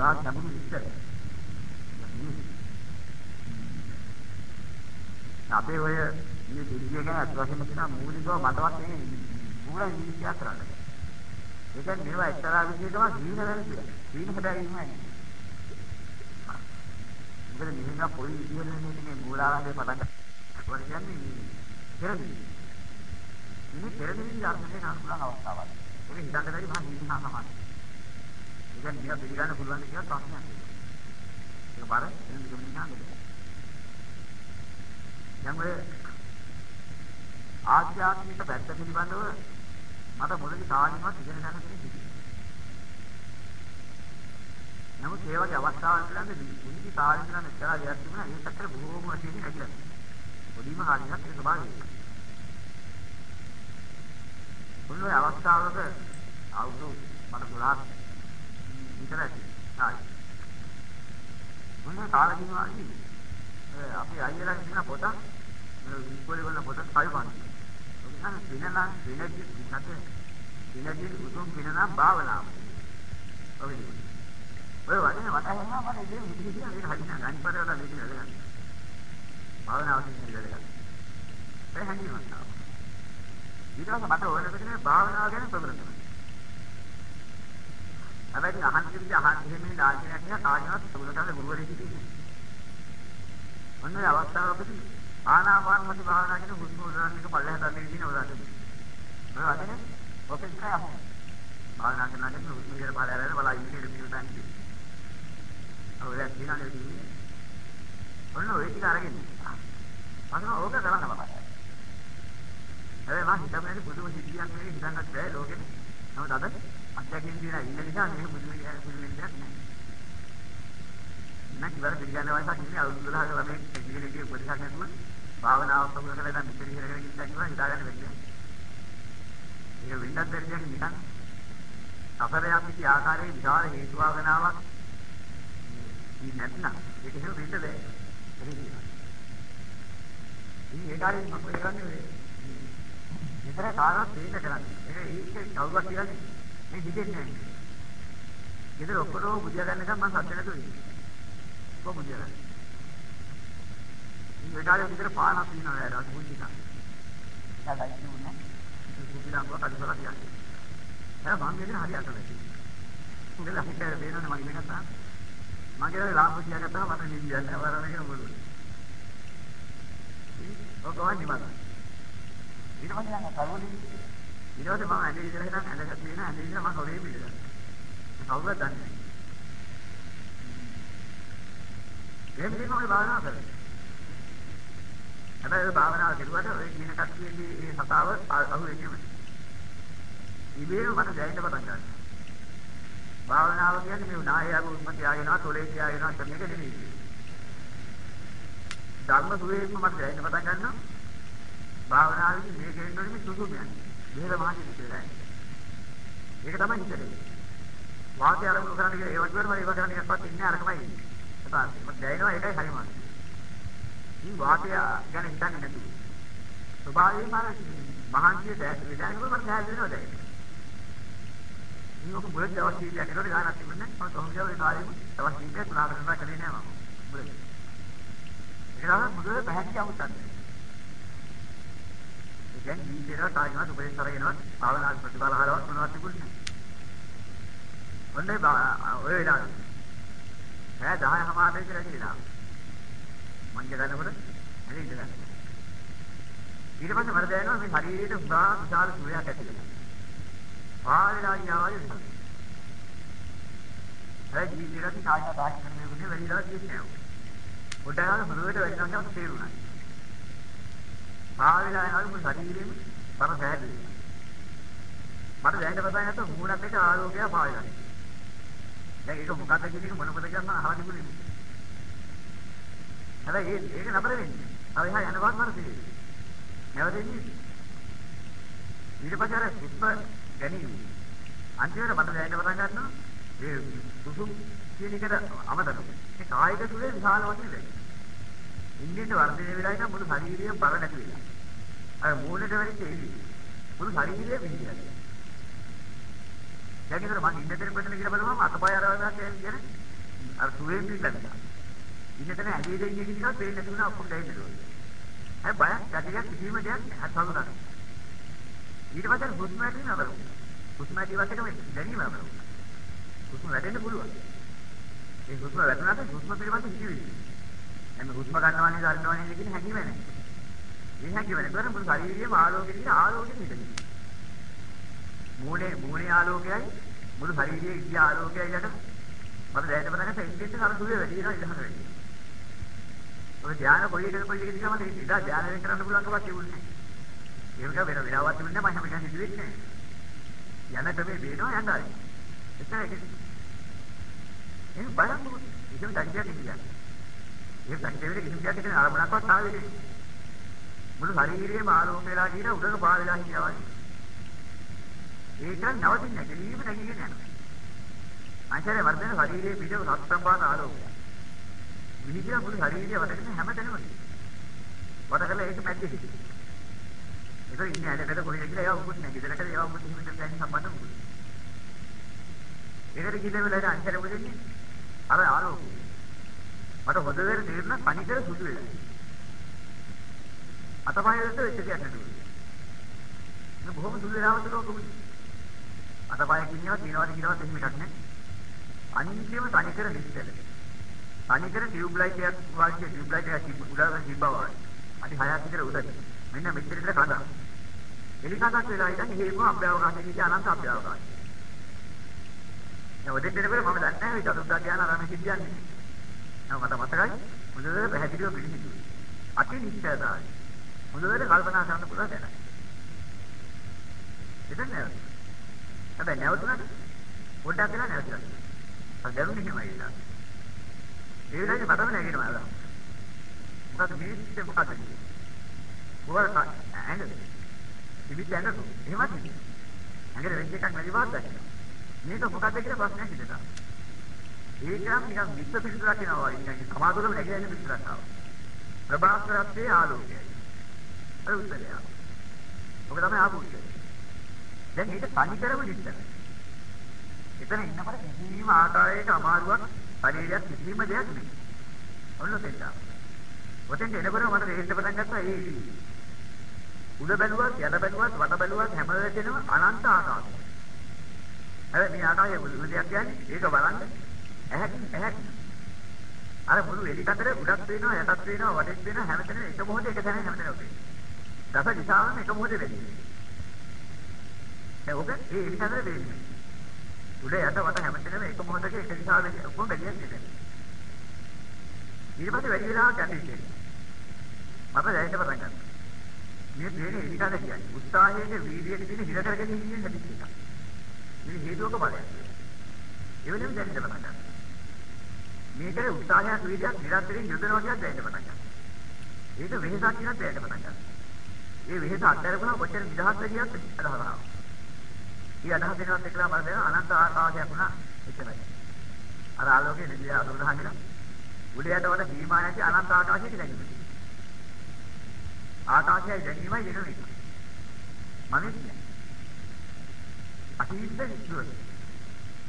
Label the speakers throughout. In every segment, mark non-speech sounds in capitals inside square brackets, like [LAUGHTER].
Speaker 1: ගාක් නැඹුරු විස්තර. අපේ ඔය මේ දෙවිය ගැන අත් වශයෙන්ම කියන මූලිකව මතවත් මේ මූල විද්‍යාව කරන්නේ. ඒ කියන්නේ මේවා එක්තරා විදිහකම සීන වෙන කියලා. සීන හදාගන්නයි. මොකද මෙහෙම පොයි විදිහට මේ මූලාරම්භය පටන් ගන්න. කියන්නේ පෙරදිවි. මේ පෙරදිවි ධර්මයෙන් අනුකූල අවස්ථාවක්. ඒක හිතන්නදරි මහා නිවිහා සමානයි. ඒ කියන්නේ මේවා පිළිගන්න පුළුවන් කියලා ප්‍රශ්නයක්. ඒක බාර එන්න දෙන්න නෑ. දැන් ඔය ආධ්‍යාත්මික පැත්ත පිළිබඳව මට මුලදී කාගෙන්වත් ඉගෙන ගන්න දෙන්නේ කිසි. නමුත් ඒ වගේ අවස්ථාවල් පිළිබඳව මුලින්ම කාලේ ඉඳන් එක්තරා දෙයක් තිබුණා ඒ පැත්තට බොහෝම වශයෙන් හැදිලා. පොඩිම කාලයක් ඒක ස්වභාවයි. මුල් ඔය අවස්ථාවක අවුරුදු මට 12ක් විතර ඇති. කාලේ. මොන කාලෙකින් වාගේ අපි අයියලා කියන පොතක් ඉස්කෝලේ වල පොතක් කල්පන්නේ. ඔන්න පිනනම් පිනදි පිනද පිනදි උතුම් පිනනම් භාවනාව. ඔය ඔය වදින වටහෙනවා මම ඉතින් ඉතින් කියන එක හරියට අනිත් පාරේ වල මේක නේද ගන්න. භාවනාව කියන්නේ නේද ගන්න. ඒ හැංගීමක් තාම. ඊට පස්සේ මට ඕන වෙන්නේ භාවනාව ගැන ප්‍රබල කරනවා. හැබැයි අහන්න කිව්වේ අහන්න එහෙම දාගෙන යන කාගෙවත් සුබලතාවේ ගුරුවරයෙක් ඉන්නේ. ඔන්න ඒ අවස්ථාවකදී ආනාපාන සති භාවනා කියන හුස්ම උදාහරණ එක පල්ලෙහාට අරගෙන ඉන්න උදාහරණ. මම අදනේ ඔක ඉස්සරහ අහමු. භාවනා කරනකොට හුස්ම විතර පල්ලෙහාට බලා ඉන්නේ ඉන්නේ උදාහරණ. ඔය කියනනේ ඉන්නේ. ඔන්න ඔය ටික අරගෙන. මම ඕක කරන්න බලන්න. හැබැයි මම හිතන්නේ පුදුම සිද්ධියක් නෙවෙයි හිතන්නත් බෑ ලෝකෙට. නමුත් අද අත්දැකීම් දිනා ඉන්න නිසා මේක පුදුම පුදුම දෙයක් නෑ. නැති වල පිළිගන්න වයසක් ඉන්නේ අවුරුදු 12ක ළමයි ඉගෙනගේ උපදේශයක් නැතුව භාවනාව සමුද කරලා දැන් මෙතන ඉගෙන ගන්න ඉන්න කිව්වා හිතාගන්න බැහැ. ඒක වෙන්නත් බැරි දෙයක් නිකන් සසරයක් පිටි ආකාරයේ විශාල හේතු වාගනාවක් මේ නැත්නම් ඒක එහෙම වෙන්න බෑ. ඉතින් ඒ කාර්යය මම කරන්නේ විතර කාරණා තේින්න කරන්නේ. ඒක ඒක කවුරුත් කියන්නේ මේ හිතෙන්නේ නැහැ. ඊතර ඔක්කොම බුදියා ගන්නකම් මම සත්‍ය නැතුව ඉන්නේ. කොහොමද කියලා. මේ කාලේ විතර පානක් පිනනවා නේද? අද පුංචිකා. සාදා ඉන්නුනේ. පුංචිලා කොටස් කරලා කියන්නේ. නෑ මම මේක හරියට නැහැ. උදේ හිතේ වෙනවනේ මම ඉගෙන ගත්තා. මගේ ලාභ කියාගත්තා මට නිදියන්නේ නැහැ වරණගෙන බලුවා. ඔක වන්නේ මම. ඊට පස්සේ යන කරවලි ඊට පස්සේ මම ඇඳේ ඉඳලා හිටන් ඇඳගත්ත වෙන ඇඳේ ඉඳලා මම හොරේ පිළිගත්තා. කවුරුද දන්නේ? එහෙම දෙනවා භාවනා කරන්නේ. හැබැයි ඒ භාවනාව කෙරුවට ඔය කියන කට්ටියගේ මේ සතාව අහු වෙන්නේ නැහැ. ඉබේම මට දැනෙන්න පටන් ගන්නවා. භාවනාව කියන්නේ මේ නායයව උත්ම තියාගෙනවා, තොලේ තියාගෙනවා කියන එක නෙමෙයි. ධර්ම සුවේම මට දැනෙන්න පටන් ගන්නවා. භාවනාවේදී මේ කෙරෙන්නේ මේ සුසුමයන්. බෙහෙර මහජී කියලා. ඒක තමයි හිතේ. වාක්‍ය ආරම්භ කරන්නේ ඒ වගේ වල ඒව කරන්නේ එකක්වත් ඉන්නේ අරකමයි ඉන්නේ. එපා මට දැනෙනවා ඒකයි හරිම. මේ වාක්‍ය ගැන හිතන්නේ නැතුව. ස්වභාවයෙන්ම මහන්සිය දැනෙනකොට මට දැනෙනවා දැන්. මේක මුලින් දවස් කීපයක් යනකොට ගානක් තිබුණේ නැහැ. මම කොහොමද ඒ කාලෙම දවස් කීපයක් පුරාගෙන කරලා කලේ නෑ මම. මුලින්. ඒක තමයි මුදුවේ පැහැදිලි අවුස්සක්. ඒ කියන්නේ ජීවිතේට තායිනවා උපදේශ කරගෙනවත් භාවනා ප්‍රතිඵල හරවත් මොනවද තිබුණේ නැහැ. ඔන්නේ ඔය වෙලාවේ ඈ 10 හමාරේ කියලා කියලා. මං ගන්නකොට ඇලි ඉඳලා. ඊට පස්සේ මට දැනෙනවා මේ ශරීරයේ උදා විශාල සුවයක් ඇති වෙනවා. ආයෙලා යාවයි ඉන්නවා. ඒ ජීවිතේ කායික තාක්ෂ කරන්නේ වෙලිලා තියෙන්නේ. පොඩ්ඩක් හොරුවට වෙනවා කියලා තේරුණා. ආයෙලා යනවා ශරීරෙම බර සෑදෙනවා. මට දැනෙන්න පටන් ගත්තා මූණත් එක ආලෝකය පායලා. දැන් ඒක මොකක්ද කියන එක මොන පොත කියන්න අහලා තිබුණේ නෑ. හැබැයි ඒක ඒක නතර වෙන්නේ. අර එහා යනවත් මර තියෙන්නේ. නැවතෙන්නේ. ඊට පස්සේ අර හුස්ම ගැනීම. අන්තිමට මට දැනෙන්න පටන් ගන්නවා ඒ සුසුම් කියන එකට අමතරව. ඒ කායික සුවේ විශාල වශයෙන් දැනෙනවා. ඉන්දියට වර්ධනය වෙලා ඉන්න මුළු ශරීරයම බර නැති වෙලා. අර මූණට වෙරිච්ච එළිය. මුළු ශරීරයම විඳිනවා. දැන් ඉතින් මම ඉන්න දෙයක් මෙතන කියලා බලුවම අතපය අරගෙන කියන්නේ අර සුවේ පිටලා. ඉන්නතන ඇදී දෙන්නේ කියලා පේන්න තුන ඔක්කොම දෙයිද. අය බයක් ගැටියක් කිසිම දෙයක් අත්හලු ගන්න. ඊට පස්සේ හුස්ම ඇති නවරු. හුස්ම ඇති වශයෙන් මේ දැනීම නවරු. හුස්ම වැටෙන්න පුළුවන්. ඒ හුස්ම වැටුණාට හුස්ම පිළිබඳ හිතවිලි. එන්න හුස්ම ගන්නවා නේද අරිනවා නේද කියන හැඟීම නැහැ. මේ හැඟීම නැතුව මුළු ශරීරයේම ආලෝකෙ දින ආලෝකෙ හිතෙනවා. මූණේ මූණේ ආලෝකයයි මුළු ශරීරයේ ඉති ආලෝකයයි යට මම දැනට පටන් ගත්ත ඉන්දෙන්ස් අර සුවේ වැඩි වෙනවා ඉඳහන වැඩි. ඔය ධානය කොයි එකද කොයි එකද කියලා මට ඉඳා ධානය වෙන කරන්න පුළුවන් කමක් තිබුණේ නැහැ. ඒක වෙන වෙලාවක් තිබුණේ නැහැ මම හැම කෙනෙක් හිතුවේ නැහැ. යන ක්‍රමේ වේනවා යන්න ආයි. එතන ඒක එහෙනම් බලන්න ඉතින් දැක්කියක් කියන්නේ. ඒ දැක්කේ කිසිම දෙයක් කියන ආරම්භණක්වත් ආවේ නැහැ. මුළු ශරීරයේම ආලෝක වෙලා කියන උඩක පා වෙලා හිටියා වගේ. ඒක නවතින්නේ නැහැ. දෙලීම නැගිගෙන යනවා. අංශරේ වර්ධන ශරීරයේ පිට රත්තරපාන ආලෝකය. විහිදිලා මුළු ශරීරය වටගෙන හැමතැනම වට කරලා ඒක මැද්දේ හිටියි. ඒක ඉන්නේ ඇලකට කොහෙද කියලා ඒවා උකුත් නැහැ. ගෙදරකට ඒවා උකුත් හිමිට දැන් සම්බන්ධ මොකද? ඒකට කිව්ව වෙලාවට අංශරේ මොකද දෙන්නේ? අර ආලෝකය. මට හොඳ වෙර තේරෙන කණිකර සුදු වෙලා. අතපයකට වෙච්ච දෙයක් නෙවෙයි. මේ බොහොම සුදු වෙලාවට ලෝකෙ. අතපය කින්නව තියනවාද කියනවාද එහෙම එකක් නැහැ. අනිත්‍යම තනිකර නිස්සල. තනිකර ටියුබ් ලයිට් එකක් වාගේ ටියුබ් ලයිට් එකක් උඩට තිබ්බා වගේ. අඩි 6ක් විතර උඩට. මෙන්න මෙච්චර විතර කඳක්. එලිකඳක් වෙලා ඉතින් හේම අභ්‍යවකාශයේ කිය අනන්ත අභ්‍යවකාශය. දැන් ඔතෙන් දෙනකොට මම දන්නේ නැහැ මේ චතුර්ථ ධ්‍යාන ආරම්භ සිද්ධියන්නේ. නම මට මතකයි. හොඳට පැහැදිලිව පිළිසිතුයි. අති නිශ්චයතාවයි. හොඳට කල්පනා කරන්න පුළුවන් දැනයි. එතන නෑ. හැබැයි නැවතුණාට පොඩ්ඩක් වෙලා නැවතුණා. අර දැනුනේ එහෙමයි ඉතින්. ඒ වෙලාවේ මටම නැගෙනවා අද. මොකද මිනිස්සු මොකද කියන්නේ? මොකද ඇඟද? ඉවිත් ඇඟද? එහෙමත් නෙමෙයි. ඇඟේ වෙච්ච එකක් නැති බවක් දැක්කා. මේක මොකද්ද කියලා ප්‍රශ්නයක් හිතෙනවා. ඒකම නිකන් විශ්ව පිටුරක් වෙනවා වගේ නිකන් සමාදුරම නැගෙන පිටුරක් ආවා. ප්‍රභාස්වරත්වයේ ආලෝකයයි. ඒ උත්තරය. ඔක තමයි ආපු උත්තරය. දැන් මේක තනි කරම විස්තර. එතන ඉන්නකොට කිසිම ආකාරයක අමාරුවක් ශරීරයක් කිසිම දෙයක් නෙමෙයි. ඔන්න තේරුණා. ඔතෙන් එනකොට මට තේරෙන්න පටන් ගත්තා ඒ ඉතිරි. උඩ බැලුවත් යට බැලුවත් වට බැලුවත් හැම වෙලේම අනන්ත ආකාශය. හැබැයි මේ ආකාශයේ මුළු දෙයක් කියන්නේ ඒක බලන්න ඇහැක් ඇහැක්. අර මුළු එලි කතරේ උඩක් වෙනවා යටත් වෙනවා වටෙත් වෙනවා හැමතැනම එක මොහොතේ එක තැන හැමතැනම වෙනවා. දස දිශාවෙන් එක මොහොතේ වෙන්නේ. ඒ ඔබ ඒ එලි කතරේ වෙන්නේ. උඩ යට වට හැමතැනම එක මොහොතක එක දිශාවෙන් ඔක්කොම බැලියක් නෙමෙයි. ඊට පස්සේ වැඩි වෙලාවක් යන්නේ ඉතින්. මම දැනෙන්න පටන් ගත්තා. මේ දෙන්නේ එලිකද කියන්නේ උත්සාහයේ වීර්යයේ තියෙන හිර කරගෙන ඉන්නේ නැති එක. මේ හේතුවක බලයක්. ඒ වෙලෙම දැනෙන්න පටන් ගත්තා. මේකේ උත්සාහයක් වීර්යයක් නිරන්තරයෙන් යොදනවා කියන දැනෙන්න පටන් ගත්තා. ඒක වෙහසක් කියන දැනෙන්න පටන් ගත්තා. ඒ වෙහස අත්හැරපුණා කොච්චර නිදහස් වෙලියක් අදහනවා. ඊ අදහස් වෙනවත් එක්කලා මම දැන අනන්ත ආකාශයක් වුණා එච්චරයි. අර ආලෝකයේ නිදියා අඳුරහගෙන උඩයට වල සීමා නැති අනන්ත ආකාශයක දැනෙනවා. ආකාශයයි දැනීමයි වෙන එක. මනින්නේ. අතීත විශ්වය.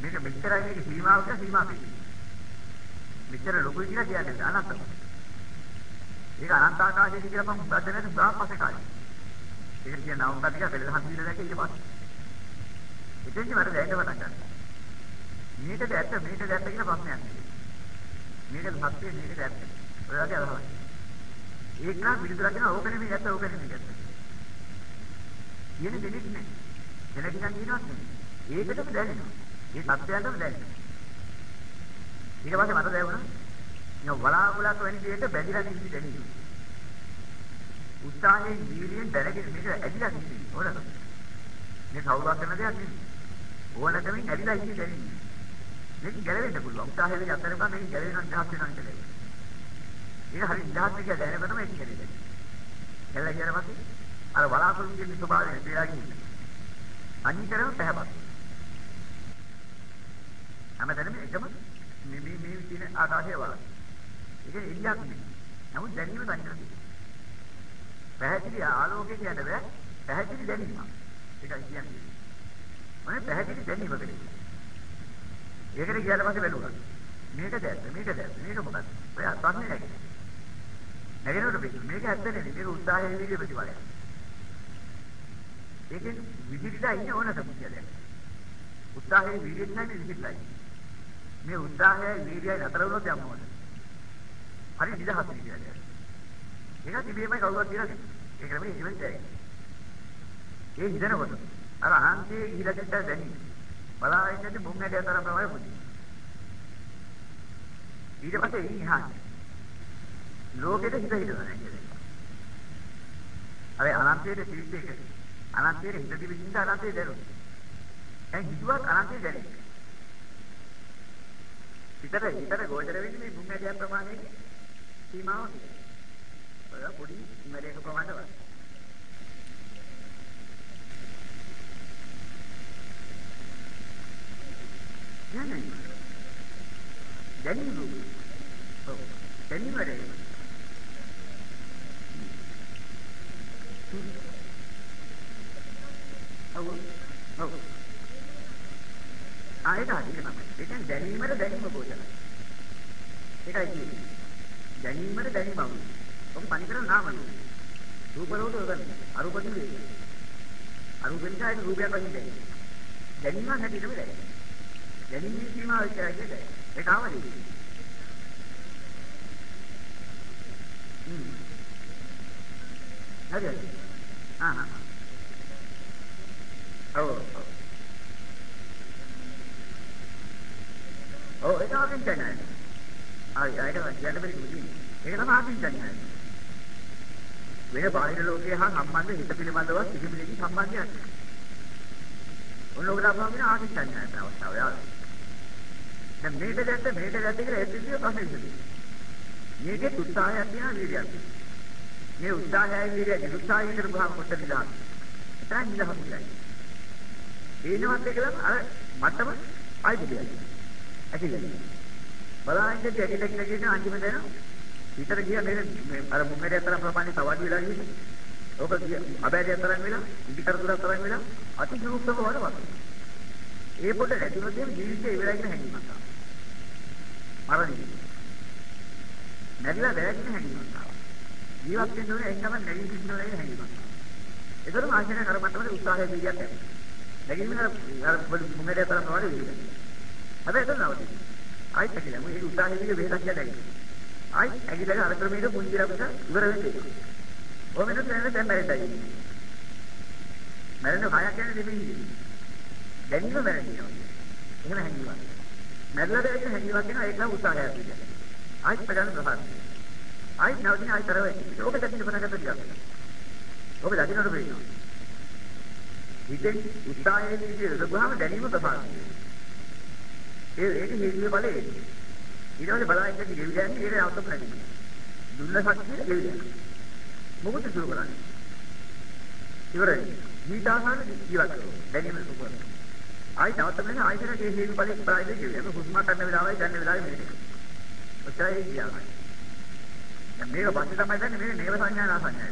Speaker 1: මේක මෙච්චරයි මේක සීමාවක සීමා පිටි. මෙච්චර ලොකුයි කියලා කියන්නේ අනන්තයි. ඒක අනන්ත ආකාශයක කියලා මම උගත් දැනට සාපස්සේ කාලේ. ඒක කියන නවුම් කතික පෙළදහම් දීලා දැක්ක ඊට පස්සේ. එතෙන්දි මට දැනෙන්න පටන් ගත්තා. මේකද ඇත්ත මේකද ඇත්ත කියලා ප්‍රශ්නයක් නෙවෙයි. මේකද සත්‍ය මේකද ඇත්ත. ඔය වගේ අදහසක්. ඒක නම් පිළිතුරක් දෙනවා ඕක නෙමෙයි ඇත්ත ඕක නෙමෙයි ඇත්ත. කියන දෙයක් නෑ. දෙලකින් කියනවත් නෙමෙයි. ඒකටම දැනෙනවා. ඒ සත්‍යයටම දැනෙනවා. ඊට පස්සේ මට දැනුණා නෝ වලාකුලක් වැනි දෙයක බැඳිලා ඉන්න දැනෙනවා. උත්සාහයෙන් ජීවියෙන් දැනගෙන මේක ඇදිලා ඉන්නේ ඕනද? මේ කවුරුත් කරන දෙයක් නෙමෙයි. ඕනකමින් ඇදිලා ඉන්නේ දැනෙන්නේ. මේක ගැලවෙන්න පුළුවන්. උත්සාහයෙන් අත්හැරපුවා මේක ගැලවෙන්න නිදහස් වෙනවා කියලා. ඒක හරි නිදහස් කියලා දැනගන්නම ඒක කෙරෙන්නේ. එල්ල කියන පස්සේ අර බලාපොරොත්තු වෙන ස්වභාවය දෙලාගෙන ඉන්න. අනිතරම පැහැපත්. හැමතැනම එකම මේ මේ මේ කියන ආකාශය වල. ඒක ඉලියක් නෙමෙයි. නමුත් දැනීම තනිකරයි. පැහැදිලි ආලෝකය කියන්න බෑ. පැහැදිලි දැනීම. ඒකයි කියන්නේ. මොනේ පැහැදිලි දැනීම කියන්නේ. ඒකට ගියාට පස්සේ බැලුවා. මේකද ඇත්ත මේකද ඇත්ත මේක මොකක්ද? ඔය ප්‍රශ්නේ නැහැ. නැගෙනකොට මේක ඇත්ත නෙවෙයි මේක උත්සාහයේ වීර්ය ප්‍රතිඵලයක්. ඒකෙන් විදිහට ඉන්න ඕන සම්පූර්ණයක්. උත්සාහයේ වීර්යය නැහැ විදිහටයි. මේ උත්සාහයයි වීර්යයයි නතර වුණොත් යන්න ඕන. හරි නිදහස් විදියට. ඒක තිබීමයි කවුරුත් කියලා දෙන්නේ. ඒ ක්‍රමයේ ඉවෙන්ට් එකයි. ඒ හිතනකොට අර අහංකේ ගිහිලා දෙන්න දැනි. බලාගෙන ඉන්නේ මුං ඇටය තරම් ප්‍රමාණය පුදි. ඊට පස්සේ ඉන්නේ හාන්නේ. ලෝකෙට හිත හිතනවා නේද? අර අනන්තයේ පිළිත් එක. අනන්තයේ හිත දිවිඳ අනන්තයේ දැනුනේ. දැන් හිතුවක් අනන්තයේ දැනෙන්නේ. හිතට හිතට ගෝචර වෙන්නේ මේ මුං ඇටය ප්‍රමාණයේ සීමාව. ඔය පොඩි ඉමරේක ප්‍රමාණවත්. නෑ නෑ. දැනීම. ඔව්. දැනීම වැඩේ. ඔව්. ඔව්. ආයෙත් හරි තමයි. ඒ කියන්නේ දැනීමට දැනීම ගෝචරයි. ඒකයි කියන්නේ. දැනීමට දැනීම අවුල්. ඔබ පණි කරන නාම රූප. රූප රෝධ උගන්න. අරූපකින් වේ. අරූපෙන් කායේ රූපයක් වශයෙන් දැනෙන්නේ. දැනීම හැටියට වෙයි. දැනීමේ සීමාව විතරයි කියන්නේ. ඒක ආවනේ. හ්ම්. හරිද? ආ ආ. ඔව් ඔව්. ඔව් ඒක ආකින් දැනන්නේ. ආ ඒක කියන්න බැරි කිව්වේ. ඒක තමයි ආකින් දැනන්නේ. වෙන බාහිර ලෝකයේ හා සම්බන්ධ හිත පිළිබඳව කිසිම දෙයකින් සම්බන්ධයක් නැහැ. ඔන්නෝකට අපහාමින ආකින් දැනන්නේ අවස්ථාව යාළුවා. දැන් මේක දැක්ක මේක දැක්ක කියලා ඒත් විදිය ප්‍රශ්න ඉන්නේ. මේකේ උත්සාහයක් තියෙනවා වීර්යයක් තියෙනවා. මේ උත්සාහයයි වීර්යය උත්සාහයෙන් කරපුවාම කොට දිලා. එතන නිදහස් වෙයි. ඒනවත් එකලම අර මට්ටම ආයි දෙයක්. ඇකිලි. බලහින්ද දෙකිල කිල කියන අන්තිම දෙන විතර ගියා මේ අර මුංගරේ අතර ප්‍රමාණය තවඩි වෙලා ගිහින්. ඕක ගියා අබෑරිය අතරන් වෙලා ඉදිකර තුර අතරන් වෙලා අති සූක්ෂම වඩවත්. ඒ පොඩ ඇතුළත ජීවිතේ ඉවරයි කියන හැඟීමක් ආවා. මරණය. නැතිලා වැරදින හැඟීමක් ආවා. ජීවත් වෙන්න ඕනේ එන්නම නැගී සිටින්න ඕනේ හැඟීමක් ආවා. ඒතරම් ආශිර්වාද කරමත්තම උත්සාහය දීයක් නැහැ. නැගීම අර මුංගරේ අතර ප්‍රමාණය විදිහට. හැබැයි ඒක නවතියි. ආයිත් කියලා මම ඒක උත්සාහය දීලා වෙහසක් කියලා ආයි ඇගිල්ලක අර ක්‍රමයට පුංචිලා පුතා ඉවර වෙන්නේ. ඔය වෙනත් දැනෙන දැන් මැරෙන්නයි. මැරෙන්න කයක් කියන්නේ දෙන්නේ. දැනීම මැරෙනවා. එහෙම හැංගීමක්. මැරලා දැක්ක හැංගීමක් වෙනවා ඒක නම් උත්සාහයක් විදියට. ආයිත් ප්‍රධාන ප්‍රහාරය. ආයිත් නැවතින ආයිත් තරව වෙන්නේ. ඕක දකින්න පටන් ගත්තා ටිකක්. ඕක දකින්නට වෙනවා. හිතෙන් උත්සාහයේ විදියට ලබුවාම දැනීම ප්‍රහාරය. ඒ ඒක හේතුවේ ඊළඟට බලන්න ඉඳි ගෙවි ගන්න ඊට අවුත් කරන්නේ. දුන්න ශක්තිය ගෙවි ගන්න. මොකද සුර කරන්නේ? ඉවරයි. ජීදාහන ජීවත් කරනවා. දැනීම සුපර. ආයි තවත් වෙන ආයි කරේ ඒ හේතු බලේ බලයිද කියන්නේ. ඒක හුස්ම ගන්න වෙලාවයි ගන්න වෙලාවයි මේක. ඔච්චරයි කියන්නේ. දැන් මේක පස්සේ තමයි දැන් මේ නේව සංඥා නා සංඥා.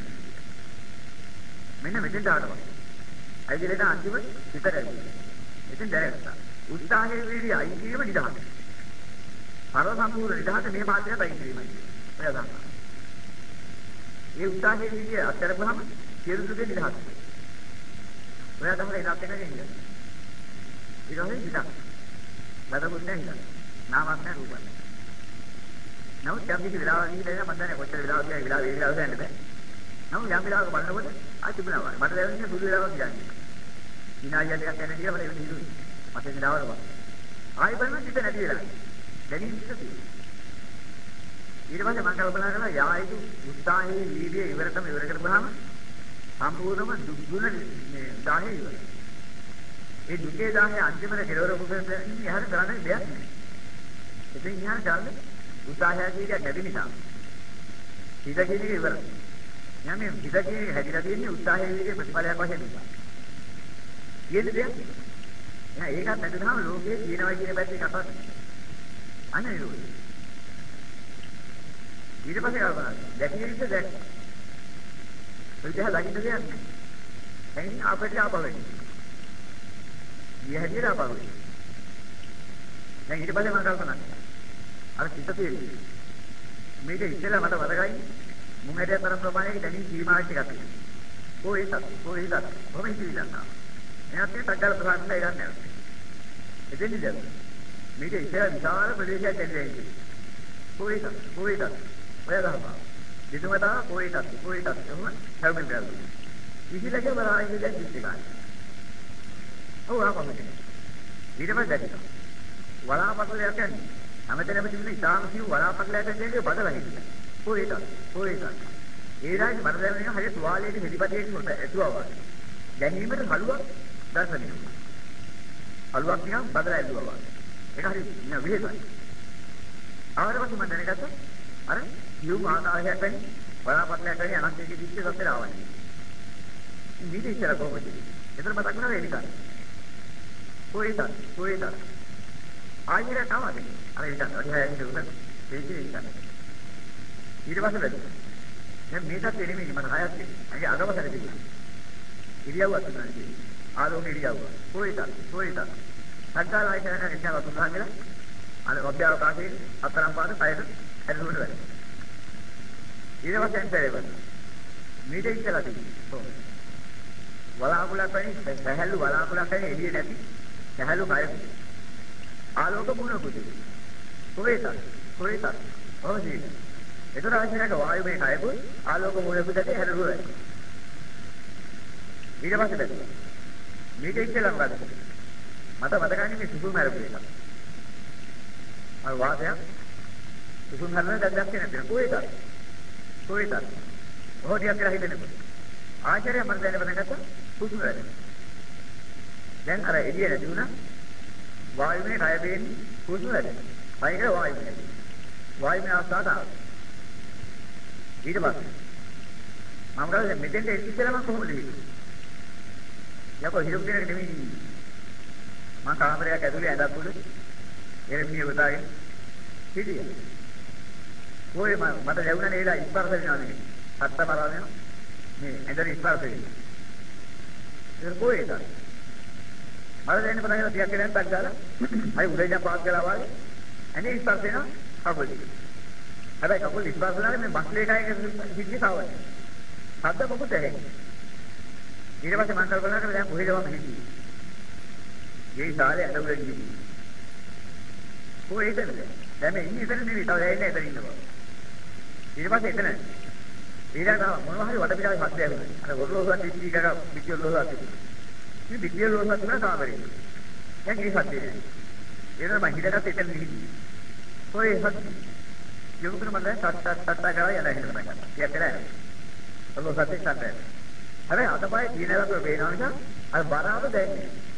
Speaker 1: මෙන්න මෙතෙන්ට ආවම. අයිතිලට අන්තිම විතරයි. ඉතින් දැනගත්තා. උත්සාහයේ වීර්යය අයිතිම නිදහස. පරම සම්පූර්ණ නිදහස මේ මාත්‍රයට අයින් කිරීමයි. ඔය ගන්නවා. මේ උත්සාහයේ වීර්යය අත්හැරපුවම සියලු දුකේ නිදහස. ඔයා තමයි ඉලක්ක නැගෙන්නේ. ඊට පස්සේ හිතක්. බදකුත් නැහැ හිතක්. නාමක් නැහැ රූපක් නැහැ. නමුත් යම් කිසි වෙලාවක ගිහිල්ලා මම දන්නේ කොච්චර වෙලාවක් ගියා වෙලාව ඒ වෙලාව හොයන්න බෑ. නමුත් යම් වෙලාවක බලනකොට ආ තිබුණා වගේ. මට දැනෙන්නේ සුදු වෙලාවක් කියන්නේ. විනාඩියක් දෙකක් යන කියලා මට එන්නේ හිතුනේ. මට වෙලාවක වගේ. ආයෙ බලන්න හිත නැති වෙලා. දැනීම හිත තියෙනවා. ඊට පස්සේ මම කල්පනා කළා යායුතු උත්සාහයේ වීර්යය ඉවරටම ඉවර කරපුවාම සම්පූර්ණම දුක්ගුණ මේ දාහේ ඉවරයි. ඒ දුකේ දාහේ අන්තිමට කෙලවර පුතේ ඉහළ කරන්නේ දෙයක් නෑ. ඉතින් ඉහළ කරන්නේ උත්සාහය කියන නැති නිසා. හිත කියන එක ඉවරයි. යන්නේ මේ හිත කියන එක හැදිලා තියෙන්නේ උත්සාහයේ විදිහේ ප්‍රතිඵලයක් වශයෙන් නිසා. කියන දෙයක් නෙවෙයි. එහෙනම් ඒකත් නැතුනම ලෝකේ තියෙනවා කියන පැත්තේ කතාවක්. අනේ නේද? ඊට පස්සේ කල්පනා දැකිය යුතු දැක්. ඒ දෙහ දකින්න දෙයක් නැහැ. එයින් අපිට ආපවෙන්නේ. ඊය හැදිලා ආපවෙන්නේ. දැන් ඊට පස්සේ මම කල්පනා කරා. අර සිත තියෙන්නේ. මේක ඉස්සෙල්ලා මට වදගයි මුංගට තරම් ප්‍රමාණයක දැනීම සීමාවක් එකක් තියෙනවා. කොහේද? කොහේද? කොහොමද ඉඳලා? එයාත් මේ සජ්ජල ප්‍රසන්න ඉරන්නේ. එතෙන්ද දැන්. මේක ඉස්සෙල්ලා විශාල ප්‍රදේශයක් ඇතුලේ. කොහේද? කොහේද? ඔය ගහපා. දෙතුමතා කොහේද? කොහේද? එහෙම හැවෙන්න බැලුවා. ඉහිලක බලාගෙන දැන් ඉස්සේ ගන්න. ඔව් ආපහු. ඊට පස්සේ දැක්කා. වලාපකලයක් යන්නේ. හැමතැනම තිබුණ ඉතාලම කිව් වලාපකලයක් යන්නේ බදලා හිටියා. කොහේද? කොහේද? ඒ රාජ්‍ය මට දැනෙන හරිය තුවාලයේ හෙලිපතේට කොට ඇතුවා වගේ. ගැනීමට හලුවක් දැසනිය. හලුවක් නිකන් බදලා ඇදුවා වගේ. ඒක හරි නිකන් විහෙසයි. ආවරපස්සේ මම දැනගත්තා අර කියු ආකාරයක් වෙන්නේ වලාපකලයක් වෙන්නේ අනන්තයේ දිස්සේ සතර ආවන්නේ. මේක ඉස්සර කොහොමද? එතන මතක් වුණා වෙන්නේ නිකන්. කොහේද? කොහේද? ආයෙත් තමයි. අර ඉතින් අර හැයෙන් දුන්න ඒකේ ඉන්න. ඊට පස්සේ බැලුවා. දැන් මේකත් එනෙමෙයි මට හයක් තියෙනවා. අගේ අගවසර තිබුණා. ඉරියව්වක් තිබුණා ඉතින්. ආලෝක ඉරියව්ව. කොහෙද? කොහෙද? සංකාලයි කරන ඉස්සර වතුනහන් ගලා අර ඔබ්බ්‍යාව කාසේ අතරම් පාද පයද හැදුණු වැඩ. ඊට පස්සේ එන්ටරේ වුණා. මේක ඉස්සලා තිබුණා. වලාකුලක් වෙන්නේ සහැල්ලු වලාකුලක් වෙන්නේ එළිය නැති සහැල්ලු කය. ආලෝක මුණ පුදේ. කොහෙද? කොහෙද? ඔවදී. ඒතර ආශ්‍රයක වායුමය කයකුත් ආලෝක මූලකුදට හැරුවා. ඊට පස්සේ බැලුවා. මේක ඉස්සෙල්ලා මොකද? මට මතකන්නේ මේ සුසුම් හැරපු එක. අර වාදයක් සුසුම් හැරෙන දැක්කේ නැද්ද? කොහෙද? කොහෙද? ඔහොටියක් කියලා හිතෙන්නේ. ආශ්‍රය මට දැනෙන්න පටන් ගත්තා. සුසුම් හැරෙන. දැන් අර එළිය නැති වුණා. වායුමය කය දෙන්නේ සුසුම් හැරෙන. පයික වායුමය. වායුමය අවස්ථාවට ඊට පස්සේ මම ගාව මෙතෙන්ට ඉස්සෙල්ලා මම කොහොමද හිතුවේ? යකෝ හිරුම් කෙනෙක් නෙමෙයි. මම කාමරයක් ඇතුලේ ඇඳක් උඩ එරමිය උදාගෙන හිටියා. කොහේ මම මට ලැබුණා නේද ස්පර්ශ වෙනවා නේ. හත්ත මරාගෙන මේ ඇඳට ස්පර්ශ වෙනවා. ඒක කොහේද? මම දැනෙන්න පටන් ගත්තා ටිකක් වෙනත් අක් දාලා හරි උදේට පාස් කළා වගේ ඇනේ ස්පර්ශ වෙනවා කකුලේ. හැබැයි කකුල් ඉස්පස් වුණාට මේ බස් ලේකයක හිටියේ සාවයි. සද්ද මොකුත් ඇහෙන්නේ. ඊට පස්සේ මම කල්පනා කරලා දැන් කොහෙද මම හිටියේ? මේ ශාලේ අඬුවෙන් හිටියේ. කොහෙද දැන් මේ ඉන්නේ එතන නෙවෙයි තව එන්නේ එතන ඉන්නවා. ඊට පස්සේ එතන ඊළඟ මොනවා හරි වටපිටාවේ හත් දැවෙනවා. අර ඔරලෝසුවක් පිටි එකක පිටි ඔරලෝසුවක් තිබුණා. මේ පිටි ඔරලෝසුවක් තුන කාමරේ. දැන් ඉතින් හත් දෙන්නේ. ඒනම මම හිතකට එතන හිටියේ. කොහේ හත් යොමුකර මම දැන් සත් සත් සත් කරලා යන හිතන පටන් ගත්තා. ටිකක් වෙලා යනවා. ඔන්න සත්‍ය සත්‍ය. හැබැයි අතපය තියෙනකොට පේනවා නිසා අර බරාව දැනෙන්නේ.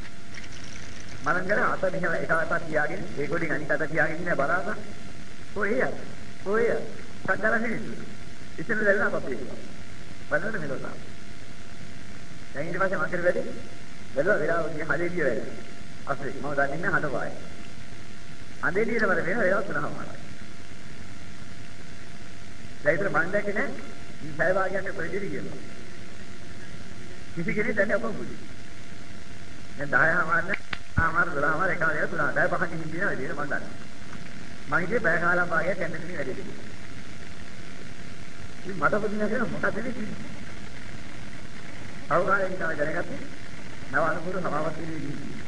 Speaker 1: මම ගල අත මෙහෙම එක අතක් තියාගෙන ඒ කොටින් අනිත් අත තියාගෙන ඉන්න බරාව. කොහේ යද? කොහේ යද? සද්දලා නෙමෙයි. ඉතින් දැල්ලා අපේ. බලන්න මෙලොත. දැන් ඊට පස්සේ මම කර වැඩි. බැලුවා වෙලාව ගිය හදේලිය වැඩි. අස්සේ මම දන්නේ නැහැ හදපාය. හදේලියට වර වෙන වෙලාව තුනම. දැන් ඉතින් මම දැක්කේ නෑ මේ පැය වාගයක් ප්‍රතිදින කියනවා. කිසි කෙනෙක් දැන්නේ ඔක්කොම පුදි. දැන් 10 මාන්න ආමාර 12 මාර එක ආදිය තුන 10 පහකින් හිටියන වැඩි මම දන්නවා. මම හිතේ පැය කාලක් වාගයක් කැන්ඩින් වැඩි දෙන්නේ. ඉතින් මට පුදුම කියලා මොකද වෙන්නේ? අවකාශයෙන් තමයි දැනගත්තේ. නව අනුකූල සමාවත් වෙන්නේ.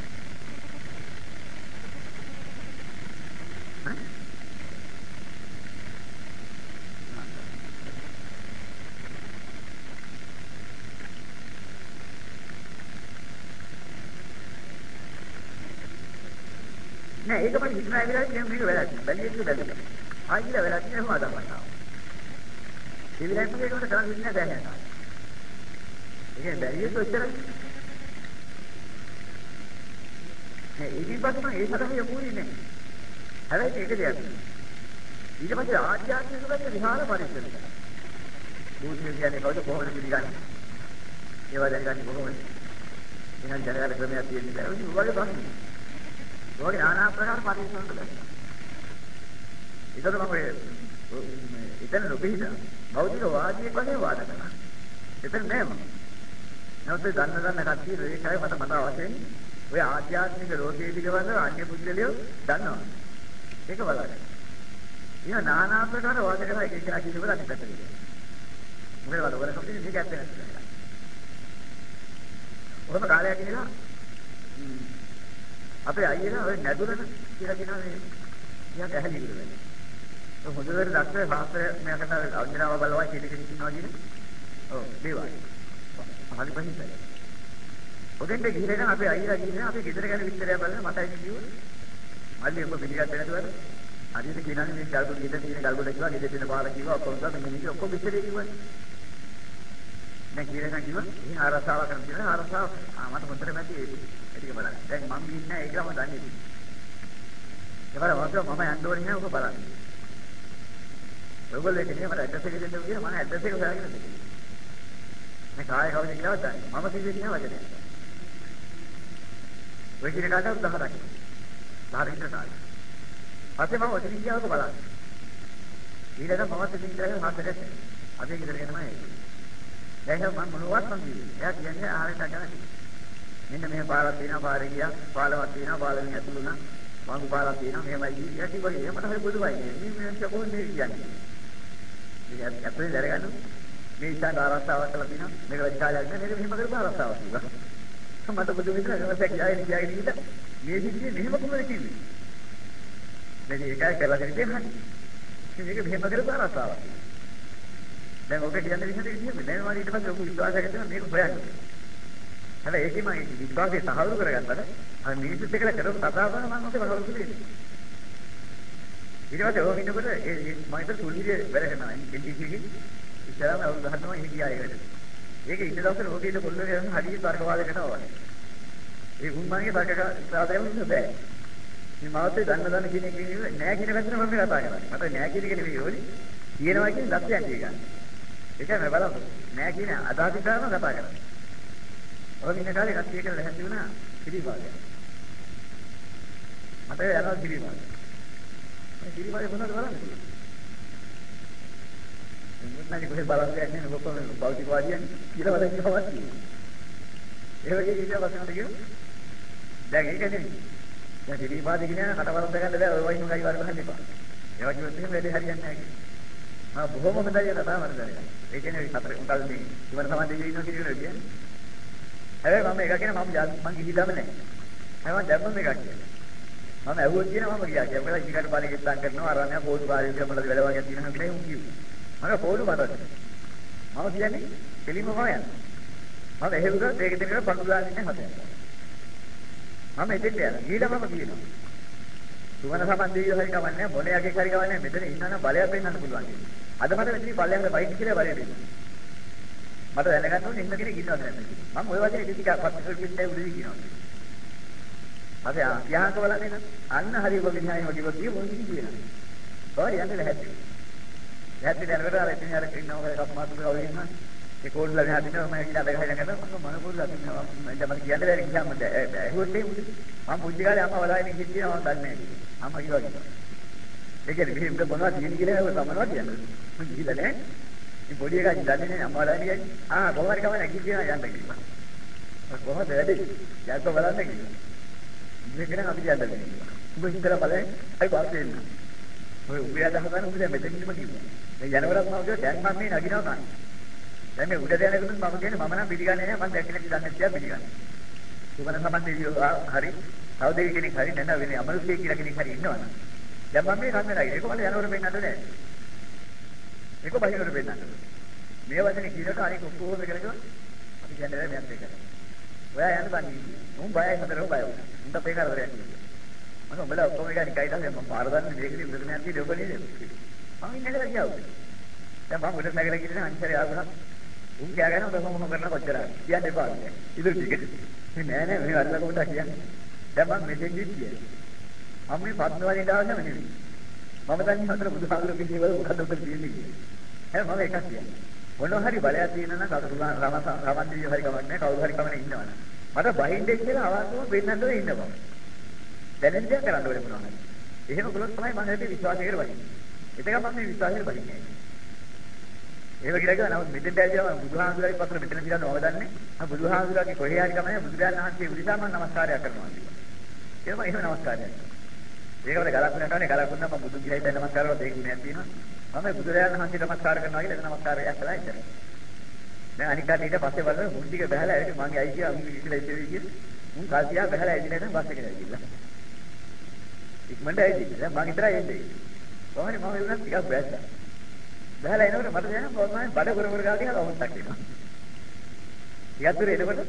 Speaker 1: නෑ ඒක මම හිතන වෙලාවේ කියන මේක වැරදි. බැලියෙත් බැලුවා. ආයිලා වැරදි නේ මම අදහනවා. ඒ විදිහට මේකට කරන් ඉන්න බෑ නේද? ඒක බැලියෙත් ඔච්චර නෑ ඉතින් පස්සේ මම ඒ සතම යමුනේ නෑ. හැබැයි ඒක දෙයක්. ඊට පස්සේ ආධ්‍යාත්මික පැත්තේ විහාර පරිසරය. බුද්ධිය කියන්නේ කවුද කොහොමද පිළිගන්නේ? ඒවා දැනගන්නේ කොහොමද? එහෙනම් දැනගන්න ක්‍රමයක් තියෙන්නේ නැහැ. ඒ වගේ ප්‍රශ්න. ඔයගේ নানা ආකාර පරිශ්‍රම කරලා. ඒකද මම ඔය එතන නොපිහිට භෞතික වාදියෙක් වශයෙන් වාද කරනවා. එතන නෑ මම. නැවත දන්න දන්න කට්ටිය ඒකයි මට මත වශයෙන් ඔය ආධ්‍යාත්මික ලෝකයේ පිටවල අන්‍ය පුද්ගලයෝ දන්නවා. ඒක බලන්න. ඊය নানা ආකාර වාද කරලා එක එක කිසිම දෙයක් පැත්තට. මොකද වල වල කපිට මේක ඇත්ත නැහැ. ඔහොම කාලයක් ගිහලා අපේ අයියලා ඔය නැදුරන කියලා කියනවා මේ ටිකක් ඇහැලි ඉන්නේ. ඔය හොඳට දැක්කේ ශාස්ත්‍රය මෙයාකට අඥාව බලවා කීටි කෙනෙක් ඉන්නවා කියන්නේ. ඔව් දේවල්. හරි පහින්ද. ඔතෙන්ට ගිහින් අපේ අයියලා ගිහින් අපේ ගෙදර ගැන විස්තරය බලලා මතයි කිව්වොත් මල්ලි ඔබ පිළිගත්තේ නැතුවද? හරියට කියනනේ මේ ගල්ගොඩ ගෙදර තියෙන ගල්ගොඩ කිව්වා ගෙදර තියෙන පාර කිව්වා ඔක්කොම තමයි මෙන්න ඔක්කොම විස්තරය කිව්වනේ. දැන් කියලා කිව්වා ඉතින් ආරසාව කරන කියලා ආරසාව මට හොඳට මැදි ඒ ටික බලන්න. දැන් මම ඉන්නේ ඒකම දන්නේ. ඒවල වාසය මම යන්න ඕනේ නෑ ඔබ බලන්න. ඔයගොල්ලෝ කියන්නේ මට ඇඩ්‍රස් එක දෙන්න කියලා මම ඇඩ්‍රස් එක හොයාගෙන ඉන්නේ. මේ කාය කවුද කියලා දන්නේ. මම කිව්වේ කියන වචනය. ඔය කියන කාටවත් 10ක්. 10 ඉන්න කාලේ. පස්සේ මම ඔතන ගියාම බලන්න. ඊළඟ මමත් ඉතින් ඉඳලා හතරට. අපි ගෙදර ගෙනමයි ඒක. දැන් මම මොනවත් මම කිව්වේ. එයා කියන්නේ ආහාරයට ගන්න. මෙන්න මෙහෙම පාරක් තියෙනවා පාරේ ගියා. පාලවක් තියෙනවා පාලෙන් ඇතුළු වුණා. මංගු පාරක් තියෙනවා මෙහෙමයි ගියා. ඊට පස්සේ එහෙමට හරි බුදුවයි නේ. මේ මිනිස්සු කොහොමද කියන්නේ? මේක අපේ දරගන්න. මේ ඉස්සන් ආරස්සාවක් කරලා තියෙනවා. මේක වැඩිකාලයක් නෑ. මේක මෙහෙම කරපු ආරස්සාවක් කිව්වා. මට බුදු විතර ගමසක් ගියාගෙන ගියාගෙන ගිහින් මේ විදිහේ මෙහෙම කොහොමද කිව්වේ? මේක ඒකයි කරලා දෙන්නේ. මේක මෙහෙම කරපු ආරස්සාවක්. දැන් ඔක කියන්නේ විදිහට කියන්නේ දැන් මම ඊට පස්සේ ඔක විශ්වාසයක් කරන මේක හොයන්නේ. හැබැයි ඒකේ මම විශ්වාසය සහවුරු කරගත්තට අර මිනිස්සුත් එක්කලා කරපු කතා බහ මම ඔතේ සහවුරු කරේ. ඊට පස්සේ ඔක ඉන්නකොට ඒ මම ඉතින් සුල්ලියේ වැඩ කරනවා NTC එකේ ඉස්සරහම අවුරුදු 10 තමයි ගියා ඒකට. ඒක ඉන්න දවසේ ඔකේ ඉන්න කොල්ලෝ කියන හරිය තර්කවාදයකට ආවා. ඒ උන්මගේ තර්ක සාධාරණ ඉන්න බෑ. මේ මාතේ දන්න දන්න කියන එක නෑ කියන පැත්තට මම කතා කරන්නේ. මට නෑ කියන එක නෙවෙයි ඕනේ. කියනවා කියන්නේ දත්යන් කියගන්න. ඒකයි බලන්න. නෑ කියන අදහස ගන්න කතා කරන්නේ. ඔය ඉන්න කාලේ කට්ටිය කියලා ලැහැත්ති වුණා පිළිපාදය. මට යනවා පිළිපාදය. මේ පිළිපාදය මොනවද බලන්නේ? මුත්නානි කොහෙද බලන්නේ නැහැ නේ ඔක්කොම භෞතිකවාදියන් කියලා වලින් කියවවත් තියෙනවා. ඒ වගේ කිසිම වචනකට කියමු. දැන් ඒක නෙමෙයි. දැන් පිළිපාදේ කියන කටවරද්ද ගන්න බෑ ඔය වයින් උගයි වර ගන්න එපා. ඒ වගේ වෙද්දී වැඩි හරියන්නේ නැහැ කියන්නේ. ආ බොහොම හොඳයි කතා මම දැනගන්න. ඒ කියන්නේ සතර උන්කල් මේ ඉවර සමාජයේ ඉන්නවා කියන කියන්නේ. හැබැයි මම එක කියන මම මම කිසිදම නැහැ. හැබැයි දැම්මම එකක් කියන්නේ. මම ඇහුවොත් කියන මම ගියා කියලා. මොකද ඊකට පාරේ ගෙත්තම් කරනවා අරන්නේ පොඩු පාරේ කියලා මට වැඩ වගේ තියෙනවා කියලා උන් කිව්වා. මම පොඩු මතක. මම කියන්නේ දෙලින්ම මම යනවා. මම එහෙවුවා දෙක දෙකට පඳු දාගෙන ඉන්නේ හතෙන්. මම එතෙන්ට යනවා. ඊළඟ මම කියනවා. සුවන සම්බන්ධීව හරි කවන්නේ මොලේ යකේ හරි කවන්නේ මෙතන ඉන්නවනම් බලයක් වෙන්නත් පුළුවන් කියලා. අද මට මෙතන පල්ලෙහාට බයික් කියලා බලය දෙන්න. මට දැනගන්න ඕනේ ඉන්න කෙනෙක් ඉන්නවද නැද්ද කියලා. මම ওই වගේ ටිකක් පස්සට කිව්වේ උදේ කියනවා. අපේ ආයහක බලන්නේ නේද? අන්න හරි ඔබ මිනිහායි වගේ වගේ මොන්නේ කියනවා. බාරි යන්නේ නැහැ. නැත්නම් දැනකට අර ඉතින් අර ඉන්නව කප්මාතු කවුරු ඉන්නවා. ඒ කෝල්ලා මෙහා දිනවා මම කියලා බගහගෙන කරනවා මම මනපුරු ලකිනවා මම දැන් කියන්න බැරි කියාම ඇහුවොත් ඒ මම පුංචි කාලේ අම්මා වලාගෙන හිටියා මම දන්නේ නැහැ. අම්මා කිව්වා කිව්වා. ඒ කියන්නේ මෙහෙම මොනවද තියෙන කියලා ඒක තමනවා කියන්නේ. මම කිව්ලා නෑ. මේ පොඩි එකා දන්නේ නෑ අම්මා වලාගෙන කියන්නේ. ආ කොහොම හරි කවන්න කිව්වා යන්න කිව්වා. කොහොමද වැඩි? යන්න බලන්න කිව්වා. මේක නම් අපි යන්න බෑ. උඹ හිතලා බලන්න. අයි වාස්සේ එන්න. ඔය උඹ අදහස් ගන්න උඹ දැන් මෙතන ඉන්නම කිව්වා. දැන් යනවරක් මම කිව්වා දැන් මම මේ නගිනවා ගන්න. දැන් මේ උඩට යනකොට මම කියන්නේ මම නම් පිළිගන්නේ නැහැ මම දැක්කේ නැති දන්නේ කියලා පිළිගන්නේ. සුබන සම්බන්ධයේ හරි සහෝදරි කෙනෙක් හරි නැත්නම් වෙන්නේ අමනුෂ්‍ය කියලා කෙනෙක් හරි ඉන්නවනම් දැන් මම මේ කන්නේ නැහැ. ඒක මට යනවර පෙන්නන්න නැහැ. ඒක බහිනවර පෙන්නන්න. මේ වචනේ කියනකොට අනික ඔක්කොම කරගෙන අපි කියන්නේ නැහැ මෙයන් දෙක. ඔයා යන්න බන්නේ. උන් බයයි මතරෝ බය වුණා. උන්ට අපේ කරදරයක් නෙවෙයි. මම උඹලා ඔක්කොම එක නිකයි තමයි මම පාර දන්නේ මේකේ උදේ නැති දෙවලේ නේද? මම ඉන්නේ කියලා කියාවුවා. දැන් මම උඩට නැගලා ගිහින් අන්තරය ආවහම උන් කියාගෙන ඔබ මොකම කරලා කොච්චර කියන්න එපා. ඉතින් ටිකට. මේ නෑ නෑ මේ වරලා කොහොමද කියන්නේ? දැන් මම මෙතෙන් ගිහින් මම මේ පද්මවලින් දාවන්නම නෙවෙයි. මම දන්නේ හතර බුදුහාමුදුරු කිසිවල මොකද ඔබ කියන්නේ කියලා. එහෙනම් මම එකක් කියන්නේ. මොනවා හරි බලයක් තියෙනවා නම් කවුරුහාන් රම රමන්දිය හරි කමක් නැහැ කවුරු හරි කමනේ ඉන්නවනම්. මට බහින්දේ කියලා අවාසම වෙන්නද ඉන්නවා. දැනෙන් දෙයක් කරන්න ඕනේ මොනවා හරි. එහෙම කළොත් තමයි මම හැටි විශ්වාසයකට වදින්නේ. එතක මම මේ විශ්වාසයට වදින්නේ. ඒක කියලා කියනවා නමුත් මෙතෙන් දැල්ලා බුදුහාමුදුරගේ පතර මෙතන කියලා නෝ දන්නේ. ආ බුදුහාමුදුරගේ කොහේ හරි කමනේ බුදුරජාණන් වහන්සේ උදෙසා මම නමස්කාරයක් කරනවා කිව්වා. ඒක මම එහෙම නමස්කාරයක් කරනවා. ඒක වල ගලක් වෙනකනේ ගලක් වුණා මම බුදු කියලා හිතන නමස්කාර කරලා ඒක ගුණයක් තියෙනවා. මම බුදුරජාණන් වහන්සේට නමස්කාර කරනවා කියලා ඒක නමස්කාරයක් කළා ඉතින්. දැන් අනික් කාට ඊට පස්සේ බලන මුන් ටික බහලා ඒක මගේ අයිතිය අමු ඉස්සෙල්ලා ඉස්සෙවි කිය. මුන් කාසියා බහලා ඇවිල්ලා ඉතින් බස් එකට ඇවිල්ලා. ඉක්මනට ඇවිල්ලා. දැන් මං ඉතරයි එන්නේ. කොහොමද මම එන්නත් ටිකක් බැස්සා. බහලා එනකොට මට දැනෙනවා කොහොමද බඩ කර කර ගාලා ටිකක් අවුස්සක් එනවා. ටිකක් දුර එනකොට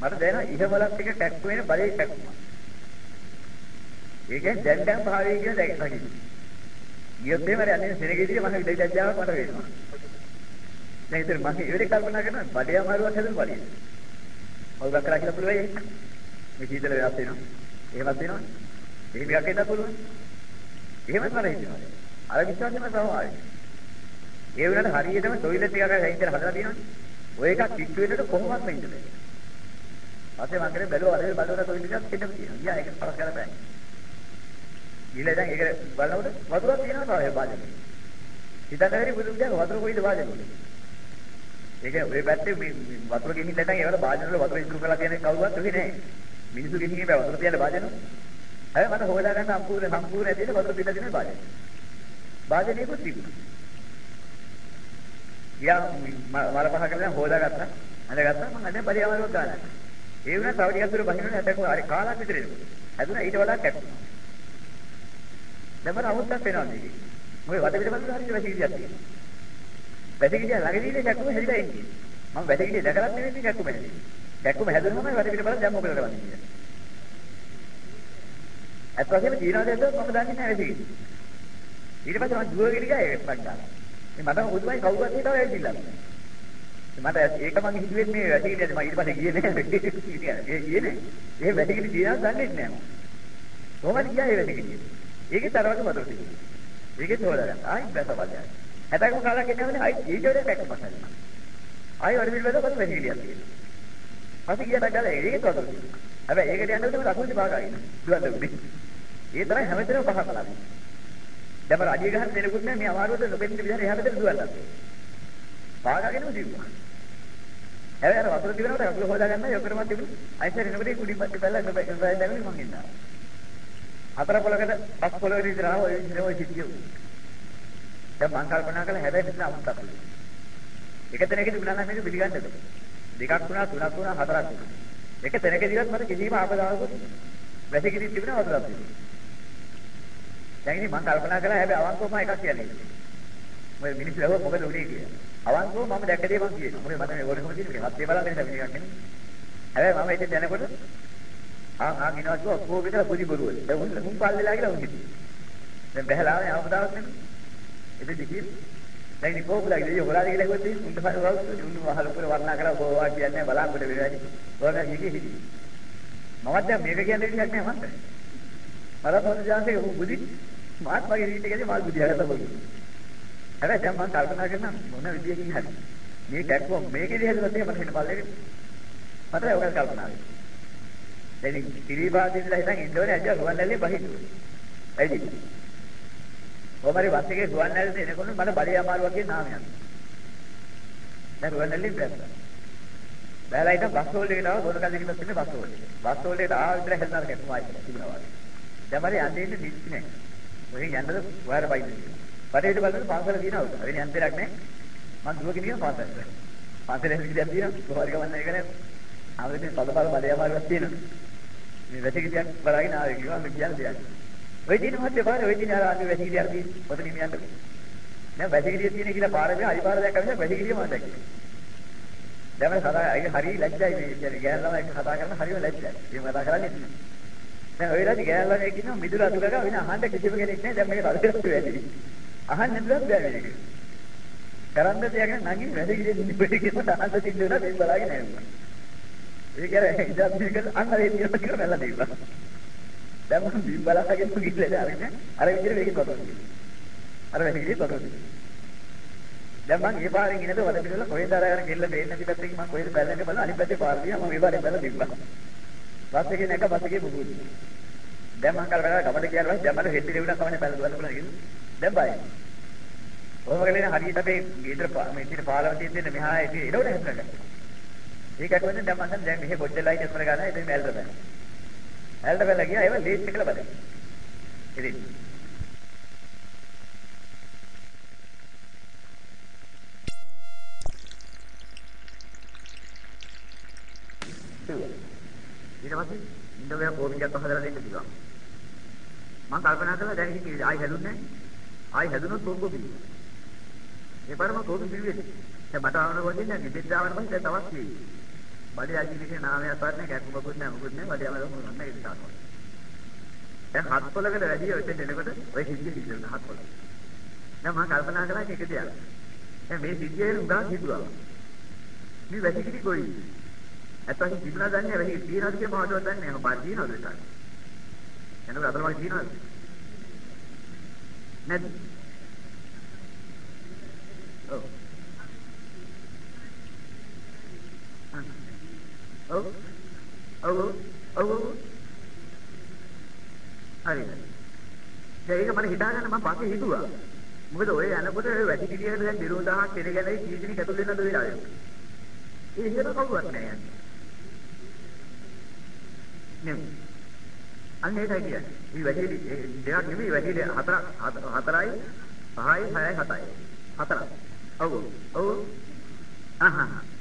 Speaker 1: මට දැනෙනවා ඉහවලක් ටික ටැක්කු වෙන බලේ ඒ කියන්නේ දැන් දැන් භාවයේ කියන දැක ගන්න. ගියොත් එහෙම යන්නේ සෙනගෙදී මම ඉඩ ලැජ්ජාවක් මට වෙනවා. දැන් ඉතින් මම ඉවරේ කල්පනා කරනවා බඩේ අමාරුවක් හැදෙන බඩේ. අවුල කරා කියලා පුළුවන් ඒක. මේ සීතල වෙනස් වෙනවා. එහෙමත් වෙනවා. එහෙම එකක් එන්න පුළුවන්. එහෙමත් මට හිතෙනවා. අර විශ්වාසෙම සමහරයි. ඒ වෙනකොට හරියටම ටොයිලට් එකක් ගහලා ඉඳලා හදලා තියෙනවනේ. ඔය එකක් පිට්ටු වෙනකොට කොහොමවත් වෙන්නේ නැහැ. පස්සේ මම කරේ බැලුවා අර බලවලා ටොයිලට් එකක් පිටු තියෙනවා. ගියා ඒක පරස් කරලා බෑ. ඊළඟ දැන් ඒක බලනකොට වතුරක් තියෙනවා තමයි වාදනේ. හිතන්න බැරි බුදුන් කියන වතුර කොයිද වාදනේ. ඒක ඔය පැත්තේ මේ වතුර ගෙනින්න නැත්නම් ඒවල වාදන වල වතුර ඉතුරු කරලා තියෙන කවුරුවත් ඔහි නැහැ. මිනිස්සු ගෙනින්නේ බෑ වතුර තියලා වාදන. අය මට හොයලා ගන්න සම්පූර්ණ සම්පූර්ණ ඇදෙන වතුර පිට දෙන වාදන. වාදනේකුත් තිබුණා. ගියා මල පහ කරලා හොයලා ගත්තා. අඳගත්තා මම අද පරියාවරක් ගන්නවා. ඒ වුණා තව ටිකක් දුර බහිනවනේ හැදෙකෝ අර කාලක් විතර එනකොට. හැදුනා ඊට වඩා කැපුණා. දැන් මට අවුස්සක් වෙනවා මේකේ. මොකද වද පිට බලලා හරියට වැසිකිලියක් තියෙනවා. වැසිකිලිය ළඟදීනේ කැක්කුම හැදිලා ඉන්නේ. මම වැසිකිලිය දැකලත් නෙවෙයි කැක්කුම හැදෙන්නේ. කැක්කුම හැදුනම වද පිට බලලා දැන් මොකද කරන්නේ කියලා. අත් වශයෙන්ම තියනවාද නැද්ද මම දන්නේ නැහැ වැසිකිලිය. ඊට පස්සේ මම දුවගෙන ගියා ඒකක් ගන්නවා. මේ මට මුදුමයි කවුරුත් හිටව ඇවිල්ලා. මට ඒක මං හිතුවේ මේ වැසිකිලියද මම ඊට පස්සේ ගියේ නැහැ. ඒ ගියේ නේ. ඒ වැසිකිලි තියනවා දන්නේ නැහැ මම. කොහොමද ගියා ඒ වැසිකිලිය? ඒකේ තරවක වතුර තිබුණා. ඒකේ තෝරලා ගන්න. ආයි බැසපදයක්. හැටකම කාලක් එන්නවනේ ආයි ඊට වඩා පැක්ක පස්සෙන්. ආයි වර පිළිවෙල කොට වැසිකිලියක් තියෙනවා. පස්සේ ගියට ගාලා ඒකේ වතුර තිබුණා. හැබැයි ඒකට යන්න උදේ රකුල්ටි භාගයි. දුවන්න උදේ. ඒ තරම් හැමතැනම පහ කළා. දැන් මම අඩිය ගහන්න දෙනකුත් නෑ මේ අමාරුවට නොපෙන්න විදිහට එහා පැත්තට දුවන්නත්. පාගගෙනම දිව්වා. හැබැයි අර වතුර දිනනකොට අකුල හොදා ගන්න යොකරම තිබුණා. අයිසර් එනකොට කුඩි පස්සේ බැලලා නොබැයි දැනුනේ මං ඉන්නවා. හතර පොලකට පස් පොලකට විතර ආව ඔය විතර ඔය සිටියෝ. දැන් මං කල්පනා කළා හැබැයි මෙතන අමුත්තක්. එක තැනකදී උනන මේක පිළිගන්නද? දෙකක් තුනක් තුනක් තුනක් හතරක් තුනක්. එක තැනකදීවත් මට කිසිම ආපදාවකුත් වැසිකිලි තිබුණා වතුරක් තිබුණා. දැන් ඉතින් මං කල්පනා කළා හැබැයි අවංකවම එකක් කියන්නේ. මොකද මිනිස්සු ලව මොකද උනේ කියලා. අවංකව මම දැක්ක දේ මං කියනවා. මොකද මට මේ ඕනෙකම තියෙන්නේ හත්ේ බලන්න දෙන්න මිනිහක් නෙමෙයි. හැබැයි මම ඉතින් දැනකොට ආ ආ කිනවා කිව්වා ඔක්කොම විතර පුදි බරුවල. දැන් උන් මුන් පල්ලෙලා කියලා උන් හිටියේ. දැන් බහැලා ආවේ ආපදාවක් නෙමෙයි. ඉතින් දිවි දැන් ඉතින් කොහොමද කියලා හොරාද කියලා කිව්වොත් ඉතින් උන්ට පස්සේ උන් වහල පුර වර්ණා කරලා බෝවා කියන්නේ බලාපොරොත්තු වෙලාදී. ඕන හිටි හිටි. මමත් දැන් මේක කියන්නේ විදිහක් නෑ මන්ට. මලත් හොඳ ජාතේ උ බුදි මාත් මගේ රීට් එකේ මාල් බුදියා ගත්තා බොලු. හැබැයි දැන් මම කල්පනා කරන මොන විදියකින් හරි මේ ටැක්කෝ මේකේදී හදලා තියෙන මට හිත පල්ලේ මට ඒක කල්පනා වෙනවා. දැන් ත්‍රිපාදීන්ලා හිතන් ඉන්නෝනේ අද රුවන්වැලියේ බහින්න. ඇයිද? කොහමරි බස් එකේ රුවන්වැලියට එනකොට මට බඩේ අමාරුවක් කියන නාමයක්. දැන් රුවන්වැලියෙන් බැස්සා. බැලලා ඉතින් බස් වලට ආව ගොඩ කල්ලි කියලා තින්නේ බස් වලට. බස් වලට ආව විතර හැදලා කැටුමා කියලා තිබුණා වගේ. දැන් මට යන්නේ ඉන්නේ නිස්සි නෑ. ඔහෙන් යන්නද වයර බයින්නේ. බඩේට බලන්න පාසල දිනනවා. වෙන යන්තරයක් නෑ. මම දුවගෙන ගියා පාසලට. පාසලේ ඉඳන් දිනවා. කොහොමද ගමන් එක නෑ. ආවෙත් පදපල බඩේ අමාරුවක් තියෙනවා. මේ වැසිකිලියක් බලාගෙන ආවේ කිව්වා මම කියන්න දෙයක්. ඔය දින මහත්තයා පාරේ ඔය දින අර අන්නේ වැසිකිලියක් තියෙන. ඔතන නියන්න. දැන් වැසිකිලිය තියෙන කියලා පාරේ මේ අයිපාර දැක්ක නිසා වැසිකිලිය මම දැක්කේ. දැන් මම සදා ඒක හරි ලැජ්ජයි මේ කියන්නේ ගෑන ළමයි එක්ක කතා කරන හරිම ලැජ්ජයි. ඒක කතා කරන්නේ නැහැ. දැන් ඔය රාජි ගෑන ළමයි කියනවා මිදුල අතුරක වෙන අහන්න කිසිම කෙනෙක් නැහැ. දැන් මේක රදකට වැඩි. අහන්න නැද්ද බෑ මේක. කරන්න දෙයක් නැහැ නගින් වැසිකිලිය දින්න පිටේ කියලා අහන්න සිද්ධ වෙනවා මේ බලාගෙන නැහැ. ඒක ඇර ඉඳන් මේක අන්න ඒ විදිහට කියලා බැලලා තිබ්බා. දැන් මම බිම් බලාගෙන ගිහලා අරගෙන අර විදිහට මේකේ තොතෝ. අර වෙන්නේ තොතෝ. දැන් මම ඒ පාරෙන් ඉනද වද පිටුල කොහෙන්ද අරගෙන ගෙල්ල දෙන්නේ නැති පැත්තකින් මම කොහෙද බැලන්නේ බලලා අනිත් පැත්තේ පාර දිහා මම ඒ පාරෙන් බැලලා තිබ්බා. බස් එකේ නැක බස් එකේ බුබුදු. දැන් මම කල්පනා ගමඩ කියලා පස්සේ දැන් මම හෙට්ටි දෙවිලා කමනේ බැලලා බලන්න බලන්න කිව්වා. දැන් බයයි. ඔහොම ගලේ හරියට අපේ ගෙදර මේ ඉතින් පාලම තියෙන්නේ මෙහා ඒක එනකොට හැදලා. ඒකක් වෙන්නේ දැන් මම දැන් මෙහෙ පොඩ්ඩලයි ඉස්සර ගන්න ඉතින් ඇල්ට බෑ. ඇල්ට බැලලා ගියා ඒව ලීට් එකල බලන්න. ඉතින් ඊට පස්සේ ඉන්දෝගේ කෝපියක් හදලා දෙන්න කිව්වා. මම කල්පනා කළා දැන් ඉතින් ආයි හැදුන්නේ ආයි හැදුනොත් කොම්බෝ පිළිගන්න. ඒ පාරම කෝපි පිළිවෙන්නේ. දැන් මට ආවන කොටින් දැන් ඉතින් ආවන පස්සේ දැන් තවත් තියෙයි. බඩේ අජිනිකේ නාමයක් පාරනේ කැක්කුමකුත් නැහැ මොකුත් නැහැ බඩේ අමල මොනවා නැහැ ඒක තානවා. දැන් හත් පොලකට වැඩි ඔතෙන් එනකොට ඔය සිද්ධිය සිද්ධ හත් පොල. දැන් මම කල්පනා කළා ඒක දෙයක්. දැන් මේ සිද්ධියේ උගා හිතුවා. මේ වැසිකිලි කොයි ඇත්තටම තිබුණා දන්නේ නැහැ. වෙහි තියනවාද කියලා මම දන්නේ නැහැ. මම තියනවාද ඒක? එනකොට අතල වගේ තියනවාද? නැද්ද? ඔව්. ඔව්. ඔව්. ඔව්. හරිද? ඒක මම හිතාගන්න මම පස්සේ හිතුවා. මොකද ඔය යනකොට වැඩි පිළියෙල දැන් 20000ක් කෙනෙක් කී දෙනෙක් ඇතුල් වෙනවද වෙලාවේ. ඒ හිතන කවුරුත් නැහැ යන්නේ. නෙමෙයි. අන්න ඒකයි කියන්නේ. මේ වැඩි දෙයක් නෙමෙයි වැඩි හතර හතරයි පහයි හයයි හතයි. හතරක්. ඔව් ඔව්. අහහ.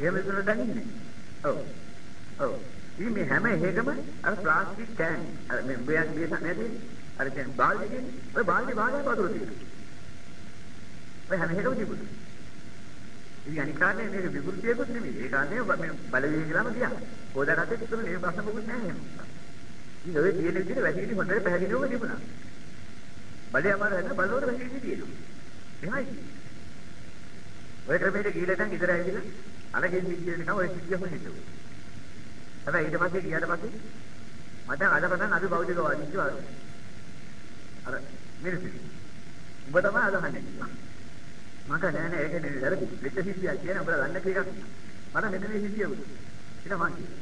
Speaker 1: එහෙම ඉතල දැනින්නේ. ඔව්. ඔව්. ඉතින් මේ හැම එකම අර ප්ලාස්ටික් කෑන් අර මේ බයන් බියස නැති අර දැන් බාල්දියේ ඔය බාල්දි භාගයක් වතුර තියෙනවා. ඔය හැම එකම තිබුණා. ඉතින් අනික් කාරණේ මේක විකෘතියකුත් නෙමෙයි. ඒ කාරණේ මේ බලවේග කියලාම ගියා. හොදාගත්තේ කිසිම නේ ප්‍රශ්න මොකුත් නැහැ එහෙම. ඉතින් ඔය තියෙන විදිහට වැසිකිලි හොඳට පැහැදිලිවම තිබුණා. බලය අමාරු හැද බලවල වැසිකිලි තියෙනවා. එහෙමයි. ඔය ක්‍රමයට ගිහලා දැන් ඉතර ඇවිල්ලා අරගෙන ඉන්නේ නිකන් ඔය සිද්ධියම හිතුවා. හැබැයි ඊට පස්සේ ගියාට පස්සේ මට අද පටන් අපි බෞද්ධකවාදී කිව්වා. අර මිනිස්සු. ඔබ තමයි අදහන්නේ. මට නෑ නෑ ඒක නෙවෙයි වැරදි. වෙච්ච සිද්ධියක් කියන උඹලා දන්න කීයක්. මට මෙන්න මේ සිද්ධිය වුණා. ඊට මං කිව්වා.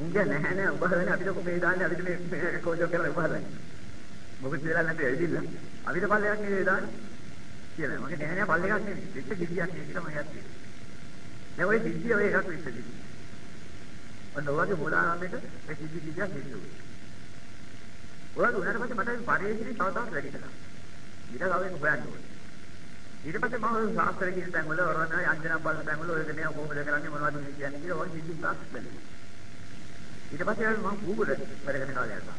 Speaker 1: උන්ගේ නැහැ නෑ ඔබ හදන්නේ අපිට මේ දාන්නේ අපිට මේ කෝජෝ කරලා ඔබ හදන්නේ. මොකද කියලා නැත්නම් ඇවිදින්න. අපිට පල්ලයක් නෙවෙයි දාන්නේ. කියලා. මගේ නැහැ නෑ පල්ලයක් නෙවෙයි. වෙච්ච සිද්ධියක් නෙවෙයි කියලා මම යන්නේ. දැන් ওই සිද්ධිය ඔය එකක් වෙච්ච සිද්ධිය. ඔන්න ඔයගේ මූලාරම්භයට මේ සිද්ධි කිව්වා හේතුව. ඔයාලා උනාට පස්සේ මට පරිේශණය තව තවත් වැඩි කළා. ඊට ගාවෙන් හොයන්න ඕනේ. ඊට පස්සේ මම ශාස්ත්‍ර කියන තැන් වල වරණ යන්ජනම් බලන තැන් වල ඔය දෙනේ කොහොමද කරන්නේ මොනවද මේ කියන්නේ කියලා ඔය සිද්ධි තාක්ෂ බැලුවා. ඊට පස්සේ මම Google වැඩ කරන කාලේ යනවා.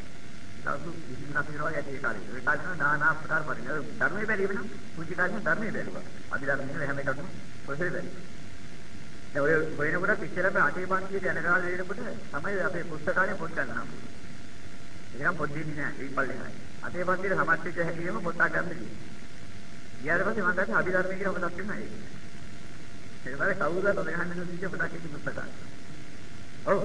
Speaker 1: සාසු ඉතින් කරනවා යටි කාලේ. ඒ කාලේ නානා ආකාර පරිණ ධර්මයේ බැලීම නම් කුංචි කාලේ ධර්මයේ බැලුවා. අභිධර්මයේ හැම එකක්ම පොතේ බැලුවා. දැන් ඔය වෙනකොට ඉස්සෙල්ලා අටේ පන්තියේ යන කාලේ වෙනකොට තමයි අපේ පුස්තකාලේ පොත් ගන්නවා. ඒකම පොත් දෙන්නේ නැහැ. ඒ පල්ලේ. අටේ පන්තියේ සමත් වෙච්ච හැකියම පොතක් ගන්න කිව්වා. ඊට පස්සේ මම දැක්ක අභිධර්මයේ කියලා පොතක් තියෙනවා ඒක. ඒක තමයි කවුරුද ඔය ගහන්න දෙන්නේ පොතක් කියන පුස්තකය. ඔව්.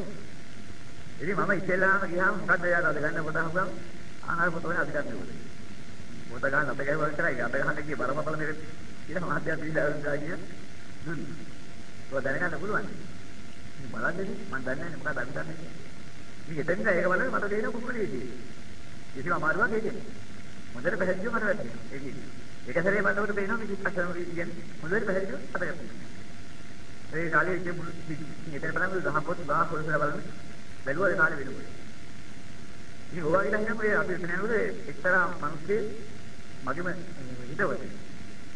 Speaker 1: ඉතින් මම ඉස්සෙල්ලාම ගියාම මොකද එයාට අද ගන්න පොත හම්බුම් ආහාර පොත වල අභිධර්මයේ පොත. පොත ගන්න අපේ ගාව කරයි අත ගන්න කී බරපතල මේක ඊට මහත්ය පිළිදාගා ගිය දුන්න. ඔය දැනගන්න පුළුවන්. බලන්නේ මම දන්නේ නැහැ මොකක්ද අභිධර්මයේ. මේ එතෙන්ද ඒක බලන්න මට දෙන කුකුලේදී. කිසිම අමාරුවක් ඒකේ. හොඳට පැහැදිලිව මට වැටහෙනවා. ඒකේ. එක සැරේ බලනකොට පේනවා මේ විස්තරම කියන්නේ හොඳට පැහැදිලිව අතගත්තා. ඒ කාලේ ඉතින් මුළු ඉතින් බලන්න දහ පොත් දහ පොත් බලන්න බැලුවා ඒ කාලේ වෙනකොට. ඉතින් ඕවා කියලා හිතන්නේ අපි එතන යනකොට එක්තරා මිනිස්සේ මගේම හිතවත.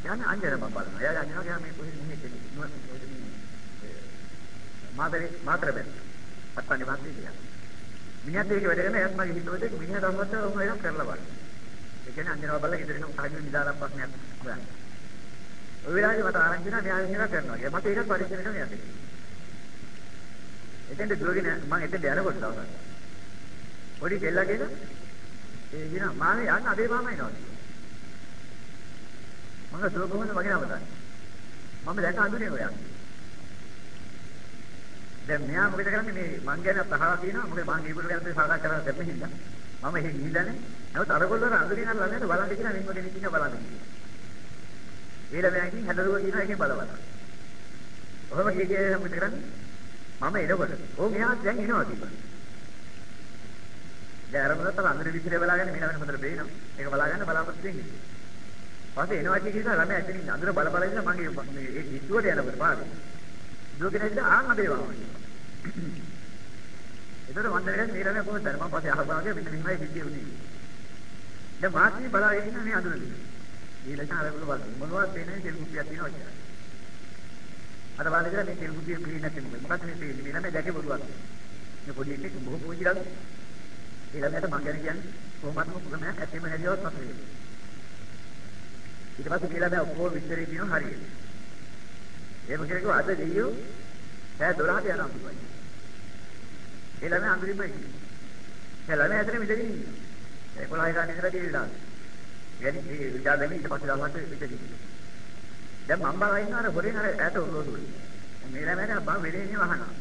Speaker 1: යන්නේ අංජන බබ බලනවා. එයා යනවා ගියා මේ කොහෙද මෙහෙ කියන්නේ. මාතරේ මාතර බැලු. අත්පන්නේ වාස්සේ කියලා. මිනිහත් ඒක වැඩ කරන එයාත් මගේ හිතවතේ මිනිහා දවසට ඔහොම එකක් කරලා බලන්න. ඒ කියන්නේ අන්ජනව බලලා ගෙදරින් සාහිත්‍ය නිදාරම් ප්‍රශ්නයක් හොයන්න. ඔය වෙලාවේ මට ආරංචි වෙනවා මෙයා මේක කරනවා කියලා. මට ඒකත් පරීක්ෂණ කරන්න යන්න. එතෙන්ද දුවගෙන මම එතෙන්ද යනකොට දවසක්. පොඩි කෙල්ලගෙන ඒ කියන මානේ යන්න අදේ මාම එනවා. මම දුව කොහොමද මගේ නම දාන්නේ? මම දැක අඳුනේ ඔයා. දැන් මෙයා මොකද කරන්නේ? මේ මං ගැන තහලා තියෙනවා. මොකද මං ඒගොල්ලෝ ගැන සාකච්ඡා කරලා දෙන්න හින්දා මම එහෙ ගිහිල්ලානේ නමුත් අරගොල්ලෝ අඳුරින් අර ළමයාට බලන්න කියන මින්ම කෙනෙක් ඉන්න බලන්න කියනවා ඒ ළමයා ඉතින් හැදරුවා කියන එකෙන් බලවල. ඔහොම කිය කිය මොකද කරන්නේ? මම එනකොට. ඕ මෙයා දැන් එනවා කිව්වා දැන් අර මොකද අඳුර විසිරේ බලාගෙන මෙන්න වෙන හොඳට බේනවා ඒක බලාගන්න බලාපොරොත්තු වෙන්නේ පස්සේ එනවා කිය කිය ළමයා එතනින් අඳුර බල බල ඉන්න මගේ මේ ඒ කිට්ටුවට යනකොට පාරේ. දුවගෙන ඉඳලා ආන් අබේවා ඒතර මම දැනගන්න මේ ළමයා කොහොමද මම පස්සේ අහපාගේ මෙන්න මෙහෙමයි සිද්ධිය උනේ. දැන් මාත්‍රි බලාගෙන ඉන්න මේ අඳුරන්නේ. මේ ලෙස අරගෙන බලන්න මොනවද වෙන්නේ තෙල් කුප්පියක් තියෙනවා කියලා. අර බලන්න කියලා මේ තෙල් කුප්පිය ක්ලීන් නැති මොකද මොකක්ද මේ තෙල් මේ ළමයා දැකේ බොරුවක්. මේ පොඩි එකෙක් බොහෝ පොඩි ළමයා. ඒ ළමයාට මම ගැන කියන්නේ කොහොමද මොකද මම ඇත්තම නැදිවත් මතකයි. ඊට පස්සේ මේ ළමයා ඔක්කොම විස්තරේ කියනවා හරියට. එහෙම කරේක අද දෙයියෝ සෑ 12ට යනවා කිව්වා. ඒ ළමයා අඳුරින්ම ඉන්නේ. ඒ ළමයා ඇතර මෙතන ඉන්නේ. 11 ගාන ඉඳලා ගිහිල්ලා. වැඩි විචාර දෙමින් ඊට පස්සේ දවසට මෙතන ඉන්නේ. දැන් මම බලා ඉන්නවා අර හොරෙන් අර ඈත උරෝදුයි. මේ ළමයාට මම වෙලේ ඉන්නේ වහනවා.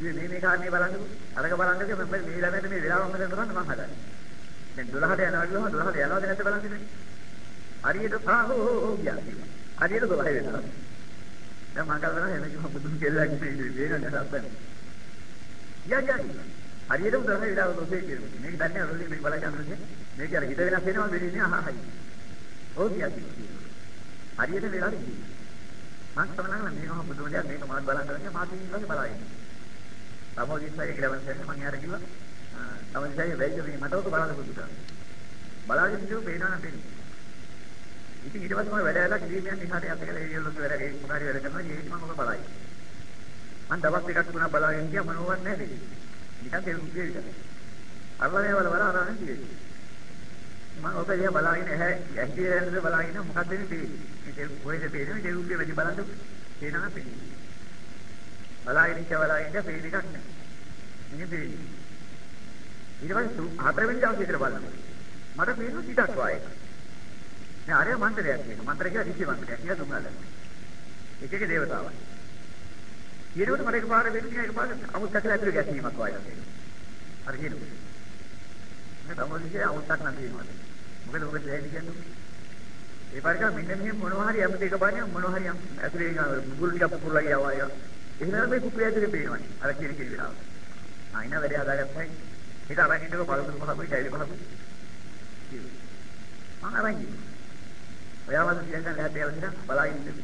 Speaker 1: මේ මේ මේ කාරණේ බලන්නකො. අරක බලන්නකො මම මේ ළමයාට මේ වෙලාව මම දෙන්න මම හදන්නේ. දැන් 12ට යනවා කියනවා 12ට යනවාද නැත්ද බලන්න ඉතින්. හරියට සාහෝ කියන්නේ. හරියට 12 වෙනවා. දැන් මම කතා කරන්නේ මේක බුදුන් කියලා කියන්නේ වේගන සබ්බන්. යජයි. හරියට උදාහරණ විලාව තෝසේ කියන්නේ. මේක දන්නේ අරලි මේක බලා ගන්නද? මේක අර හිත වෙනස් වෙනවා මෙන්නේ අහයි. ඕක යකි. හරියට වෙලා ඉන්නේ. මම තමයි මේක බුදුන් කියන්නේ මේක මාත් බලන් කරන්නේ මාත් ඉන්නේ බලා ඉන්නේ. සමෝදිස්සය කියලා මම කියන්නේ මම යාර කිව්වා. සමෝදිස්සය වෙයිද මේ මටවත් බලන්න පුළුවන්. බලාගෙන ඉඳි පේනවනේ පේන්නේ. ඉතින් ඊට පස්සේ මම වැඩ ඇරලා කිලිමියන් ඉහාට යන්න කියලා ඒ වගේ වැඩ ඒ මොකාරි වැඩ කරනවා ඒක මම ඔබ බලයි. මම දවස් දෙකක් තුනක් බලාගෙන ගියා මොනවත් නැහැ නේද? නිකන් තේරුම් ගියේ විතරයි. අරලා වල වල අරගෙන ගියේ. මම ඔක දිහා බලාගෙන ඇහැ ඇහිදී යනද බලාගෙන මොකක්ද මේ පේන්නේ? මේ තේරුම් කොහෙද පේන්නේ? මේ තේරුම් වැඩි බලන්න පේනවා පේන්නේ. බලාගෙන ඉච්ච බලාගෙන ඉච්ච පේන එකක් නැහැ. ඉන්නේ පේන්නේ. ඊට පස්සේ හතරවෙනි දවසේ විතර බලනවා. මට පේනවා පිටක් වායක. නෑ අරය මන්ත්‍රයක් කියන. මන්ත්‍ර කියලා ඍෂි මන්ත්‍රයක් කියලා දුන්නාද. එක එක දේවතාවක්. ඊළඟට මට එකපාර වෙන්නේ එකපාර අමුත්තක් ඇතුලේ ගැසීමක් වයිලා. අර කියනවා. මේ තමයි අමුත්තක් නම් තියෙනවා. මොකද මොකද කියන්නේ? ඒ පාරක මෙන්න මෙහෙම මොනවා හරි යම් දෙක බලන්න මොනවා හරි ඇතුලේ මුගුරු ටිකක් පුපුරලා ගියා වගේ. එහෙනම් මේ කුප්පිය ඇතුලේ පේනවා. අර කියන කිරි වෙලාව. ආයින වැඩේ හදාගත්තයි. ඒක අරන් ඉන්නකො බලමු පහකුයි කැලේ පහකුයි. මම අරන් ඉන්නවා. ඔයාම කියන්න ලැහැත් ඒවා දිහා බලාගෙන ඉන්න.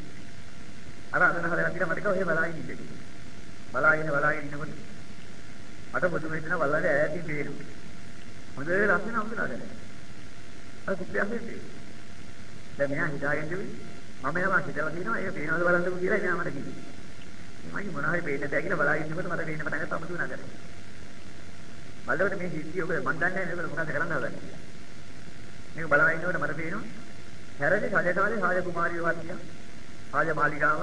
Speaker 1: අර අතන හදලා තියෙන මට කව ඔය බලාගෙන ඉන්න. බලාගෙන බලාගෙන ඉන්නකොට මට පොදු වෙන්න වල්ලාගේ ඈතින් පේනවා. හොඳ ලස්සන අමුදලාගෙන. අර කුප්පියක් දැන් මෙයා හිතාගෙන ඉන්නේ මම එනවා හිතලා තියෙනවා ඒක පේනවද බලන්නකෝ කියලා එයා මට කිව්වා. මම මොනවා හරි පේන්නේ නැහැ කියලා බලාගෙන ඉන්නකොට මට පේන්න පටන් ගත්තා අමුතු නගරේ. බලද්දී මේ හිතිය ඔබ මන් දන්නේ නැහැ නේද මොකද කරන්න හදන්නේ කියලා. මේක බලාගෙන ඉන්නකොට මට පේනවා හැරදි රජකාලේ රාජ කුමාරිය වර්තිය රාජ මාලිගාව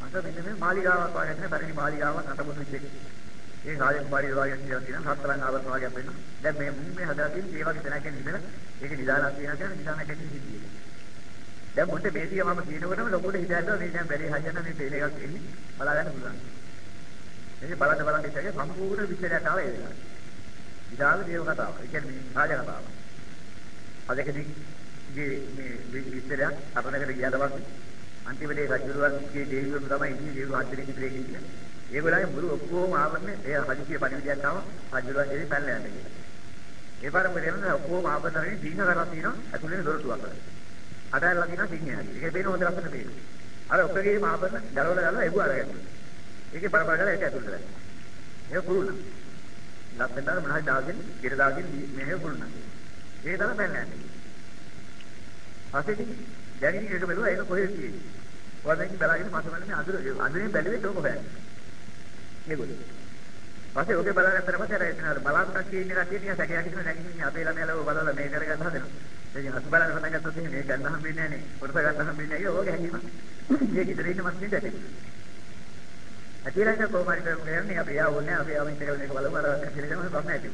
Speaker 1: අත මෙන්න මේ මාලිගාවක් වගේ නැහැ පරිණි මාලිගාවක් අතපොතු වෙච්ච එක. ඒ රාජ කුමාරිය වගේ කියලා තියෙනවා හතරන් ආවර්ත වගේ වෙනවා. දැන් මේ මුන් මේ හදලා තියෙන ඒ වගේ තැනකින් ඉඳලා ඒක නිදානක් තියෙනවා කියන්නේ නිදානක් ඇතුලේ සිද්ධිය. දැන් මොකද මේ දිය මම කියනකොටම ලොකුට හිතනවා මේ දැන් බැරි හයන මේ තේන එකක් එන්නේ බලාගන්න පුළුවන්. මේක බලන්න බලන්න ඉතින් සම්පූර්ණ විස්තරයක් ආවා ඒ වෙලාවට. විශාල දේව කතාව. ඒ කියන්නේ රාජ කතාව. අදකදී ගේ මේ විස්තරයක් අපරකට ගියාට පස්සේ අන්තිමට ඒ රජුරුවන්ගේ දෙවිවරු තමයි ඉන්නේ දෙවිවරු හතරෙන් ඉතිරේ ඉන්නේ. ඒගොල්ලන්ගේ මුළු ඔක්කොම ආවරනේ ඒ හදිසිය පණිවිඩයක් ආව රජුරුවන් දෙවි පැනලා යන්න කියලා. ඒ පාරම දෙනවා ඔක්කොම ආවරනේ සිංහ කරලා තියෙනවා ඇතුලේ දොරටුවක්. අටහැරලා තියෙනවා සිංහයාගේ. ඒක පේන හොඳ ලස්සන පේනවා. අර ඔක්කොගේම ආවරණ ගලවලා ගලවලා එවුව අරගෙන. ඒකේ පරපර කරලා ඒක ඇතුලට දැම්මා. ඒක පුරුණ. ලස්සනට මොනවද දාගෙන, ගෙර දාගෙන මෙහෙ පුරුණ. ඒක තමයි පැනලා යන්නේ. පස්සේ දැනින් එක බැලුවා ඒක කොහෙද තියෙන්නේ. ඔයාලෙන් බලාගෙන පස්සේ බලන්නේ අඳුර අඳුරෙන් බැලුවේ ඒක හොයන්නේ. මේගොල්ලෝ. පස්සේ ඔකේ බලාගත්තට පස්සේ අර එතන බලාපොරොත්තු තියෙන කට්ටිය ටික සැකයක් හිතන නැගිටින්න අපේ ළමයාලව බලලා මේ කරගන්න හදනවා. ඉතින් අසු බලන්න පටන් ගත්තොත් එහෙනම් මේ ගන්න හම්බෙන්නේ නැහැ නේ. කොටස ගන්න හම්බෙන්නේ නැහැ. ඕක හැංගීම. මේ ගෙදර ඉන්න මස්නේ දැටේ. අතිරේක කොහොමද කරන්නේ අපි ආවෝනේ අපි ආවෙන් ඉඳලා මේක බලමු අර කැසිලේ තමයි ප්‍රශ්න ඇති.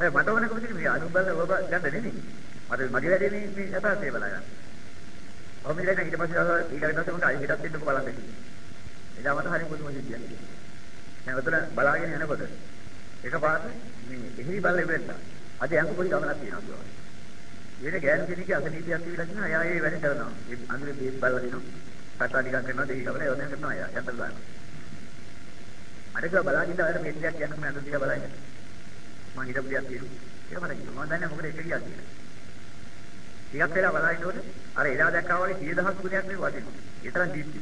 Speaker 1: ඒ මට ඕන කොහොමද මේ අනුබල ඔබ ගන්න නෙමෙයි. මට මගේ වැඩේ මේ මේ යථාර්ථය බලගන්න. ඔහොම ඉඳලා ඊට පස්සේ ආව ඊළඟ දවසේ මට අයි හිටක් දෙන්නකො බලන්න කිව්වා. එදා මට හරිය පුදුම සිද්ධියක්. දැන් උතන බලාගෙන යනකොට එකපාරට මේ එහිරි බල්ලේ වෙන්න. අද යංක පොඩි ගමනක් තියෙනවා කියලා. ඊට ගෑනු කෙනෙක්ගේ අසනීපයක් තිබිලා තියෙනවා. එයා ඒ වැඩ කරනවා. ඒ අඳුරේ බේත් බල්ලා දෙනවා. කතා ටිකක් කරනවා දෙහි කවල ඒවා කරනවා එයා යන්න ගන්නවා. අර ඒක බලාගෙන ඉඳලා මේ දෙයක් කියන්න මම අද දිහා බලන්නේ. මම හිතපු දෙයක් තියෙනවා. ඒක මට කිව්වා. මම දන්නේ මොකද ඒක කියලා කියලා. ටිකක් වෙලා බලනකොට අර එදා දැක්කා වගේ 10000 ගුණයක් නේ වදිනවා. ඒ තරම් දීප්ති.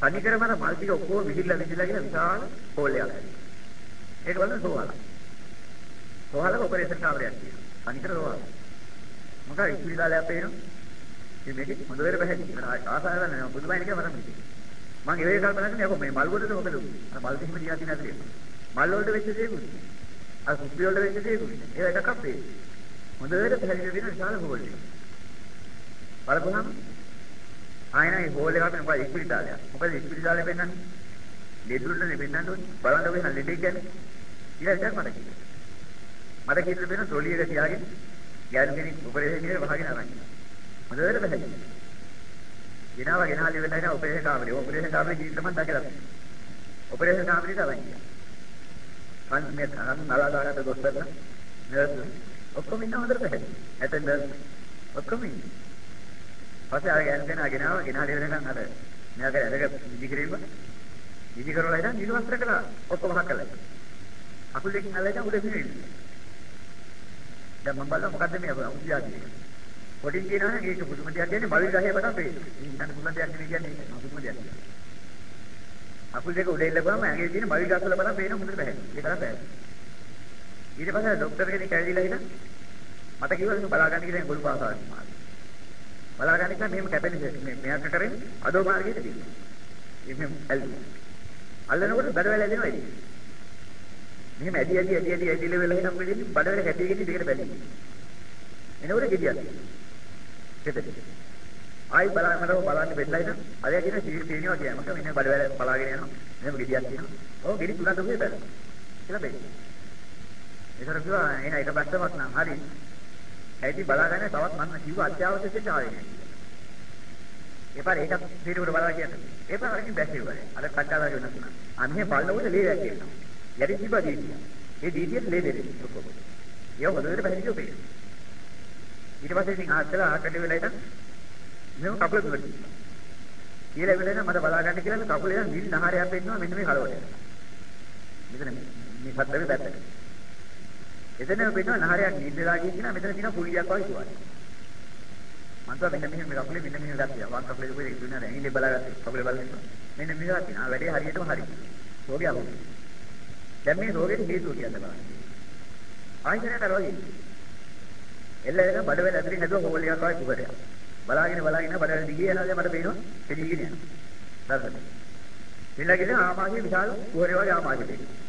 Speaker 1: තනිකරම අර මල් ටික ඔක්කොම විහිල්ලා විහිල්ලා ගිහ විශාල හෝල් එකක්. ඒක බලන්න සෝවාලා. සෝවාලා ඔපරේෂන් කාමරයක් තියෙනවා. අනිතර සෝවාලා. මොකද ඉස්පිරිතාලයක් පේනවා. ඉතින් මේක හොඳ වෙර පැහැදිලි. මම ආසාව නැහැ බුදුබයින් කියන මට මේක. මම ඒ වගේ කල්පනා කරන්නේ යකෝ මේ මල් වලද මොකද උනේ? අර මල් කිසිම දියා තියෙන ඇතුලේ. මල් වලට වෙච්ච දේකුත්. අර කුප්පි වලට වෙච්ච දේකුත්. ඒවා එකක් අපේ. හොඳ වෙර පැහැදිලි වෙන විශාල හෝල් එක. බලපුවහම ආයෙත් මේ හෝල් එකට මොකද ඉස්පිරිතාලයක්. මොකද ඉස්පිරිතාලේ පෙන්නන්නේ? ලෙඩුල්ට නෙවෙන්නට බලන්න ඔය ලෙඩේ කියන්නේ. ඊළඟට මට කිව්වා. මට කිව්ල වෙන ට්‍රොලි එක තියාගෙන ගෑනු කෙනෙක් ඔපරේෂන් එකේ වහගෙන අරන් යනවා. හොඳට පැහැදිලි. ගෙනාවා ගෙනාලි වෙලා ඉන ඔපරේෂන් කාමරේ. ඔපරේෂන් කාමරේ ගිහින් තමයි දැකලා. ඔපරේෂන් කාමරේට අරන් ගියා. මං මේ තරම් නලාදාකට දොස්තරලා නර්ස් ඔක්කොම ඉන්න හොඳට පැහැදිලි. ඇටෙන්ඩන්ට් ඔක්කොම ඉන්නේ. පස්සේ ආය ගෑනු කෙනා ගෙනාවා ගෙනාලි වෙනකන් අර මෙයාගේ ඇරක ඉදි කිරීම ඉදි කරලා ඉතින් නිල වස්ත්‍ර කළා ඔක්කොම හකලා. අකුල් දෙකින් අල්ලලා උඩ පිරෙන්නේ. දැන් මම බලලා මොකද්ද මේ උද්‍යාදී. පොඩින් කියනවා නම් ඒක පුදුම දෙයක් කියන්නේ මල් ගහේ වඩා පේනවා. ඉන්න පුදුම දෙයක් නෙවෙයි කියන්නේ පුදුම දෙයක්. අකුල් දෙක උඩ එල්ලපුවම ඇඟේ තියෙන මල් ගස් වල බලන් පේන හොඳට බෑ. ඒක තමයි බෑ. ඊට පස්සේ ડોක්ටර් කෙනෙක් ඇවිල්ලා හිටන් මට කිව්වා මේ බලා ගන්න කියලා ගොළු පාසාවක් මාළු. බලා ගන්න කියලා මෙහෙම කැපෙන මේ මෙයාට කරෙන් අදෝ මාර්ගයට තියෙනවා. එහෙම ඇල්ලුවා. අල්ලනකොට බඩවැල ඇදෙනවා ඉතින්. මෙහෙම ඇදි ඇදි ඇදි ඇදි ඇදි ලෙවල් එකක් වෙන්නේ බඩවැල කැටියකින් දෙකට බැලී. එනකොට ගෙඩියක්. දෙතේ. ආයි බලන්න මට බලන්න බෙල්ලයි නම් අර කියන සීනියෝ කියන මට මෙන්න බඩවැල බලාගෙන යනවා. මෙහෙම ගෙඩියක් තියෙනවා. ඔව් ගෙඩි තුනක් දුන්නේ බැල. කියලා බෙල්ල. ඒතර කිව්වා එන එක පැත්තවත් නම් හරි. ඇයිදි බලාගන්න තවත් මම කිව්වා අත්‍යවශ්‍ය දෙයක් ආවේ නැහැ. එපාර ඒකත් පිටුර බලලා කියන්නේ. එපාර අරකින් බැස්සේ වල. අර කඩලා වෙනස් වුණා. අන්නේ බලනකොට ලේ වැක්කෙනවා. යටි තිබා දීතිය. ඒ දීතියට ලේ දෙන්නේ ඔක්කොම. ඒක හොඳට පැහැදිලිව පේනවා. ඊට පස්සේ ඉතින් ආත්තලා ආකට වෙලා ඉතින් මෙව කකුල පිට. කියලා වෙලෙන මට බලා ගන්න කියලා කකුලේ ඉඳන් නිල් නහරයක් පෙන්නවා මෙන්න මේ කලවලට. මෙතන මේ සත්තරේ පැත්තට. එතන පෙන්නවා නහරයක් නිල් වෙලා ගිහින් කියනවා මෙතන තියෙන පුලියක් වගේ තුවාල. මම තා මෙන්න මෙහෙම කකුලේ මෙන්න මෙහෙම ගත්තා. වන් කකුලේ දුවේ දුන්නා ඇඟිලි බලාගත්තා. කකුලේ බලන්න. මෙන්න මෙහෙම තියෙනවා. වැඩේ හරියටම හරි. රෝගය අහුවෙ. දැන් මේ රෝගෙට හේතුව කියන්න බලන්න. ආයෙත් රෝගී. එල්ලගෙන බඩවැල ඇතුලේ නැදුව හෝල් එකක් වගේ කුබරයක්. බලාගෙන බලාගෙන බඩවැල දිගේ යනවා මට පේනවා කෙලිගෙන යනවා. හරිද? ඊළඟට ආමාශය විශාල කුහරේ වගේ ආමාශය පේනවා.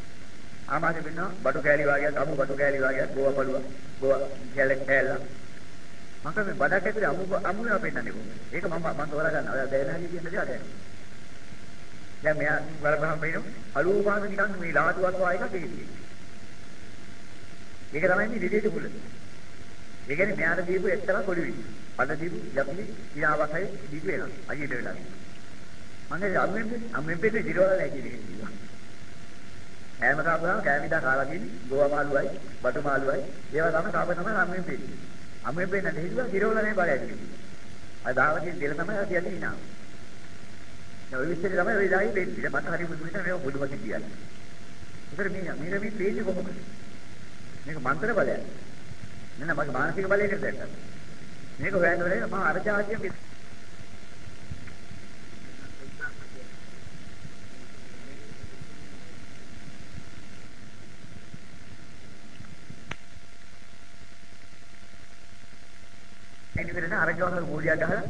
Speaker 1: ආමාශය පේනවා බඩු කෑලි වගේ අමු බඩු කෑලි වගේ ගෝව පළුව ගෝව කැලේ කෑල්ල. මම මේ බඩක් ඇතුලේ අමු අමුනවා පෙන්නන්නේ කොහොමද? ඒක මම මම තෝරා ගන්නවා. ඔයා දැනහරි කියන දේ අදයි. දැන් මෙයා වලපහම පේනවා අලුපාන නිකන් මේ ලාදුවක් වගේ එකක් තියෙන්නේ. මේක තමයි මේ විදේශ කුල. ඒ කියන්නේ මෙයාට දීපු එක්තරා පොඩි විදි. පඩ දීපු යප්ලි ඉනාවසයි දීපු එනවා. අයියට වෙලා. මම ඒ අම්මෙන් අම්මෙන් පෙන්නේ දිරවල නැහැ කියන එක කිව්වා. කෑම කාපුවාම කෑමිදා කාලා තියෙන්නේ ගෝවා මාළුවයි, බටු මාළුවයි. ඒවා තමයි කාප තමයි අම්මෙන් පෙන්නේ. අම්මෙන් පෙන්නට හිතුවා දිරවල නැහැ බලය ඇතුලේ. අය දාවකින් දෙල තමයි අර කියන්නේ ඉනාව. ඒ ඔය විශ්ලේෂණය තමයි ඔය දායි දෙන්නේ. මට හරි බුදු විතර මේක බුදුමති කියන්නේ. ඒතර මේ මේ මේ පේන්නේ කොහොමද? මේක මන්ත්‍ර බලයක්. නේද මගේ මානසික බලයකට දැක්කා. මේක හොයන්න වෙලේ මම අර જાතිය එනිදෙන අර ගාන ගෝලියක් ගහලා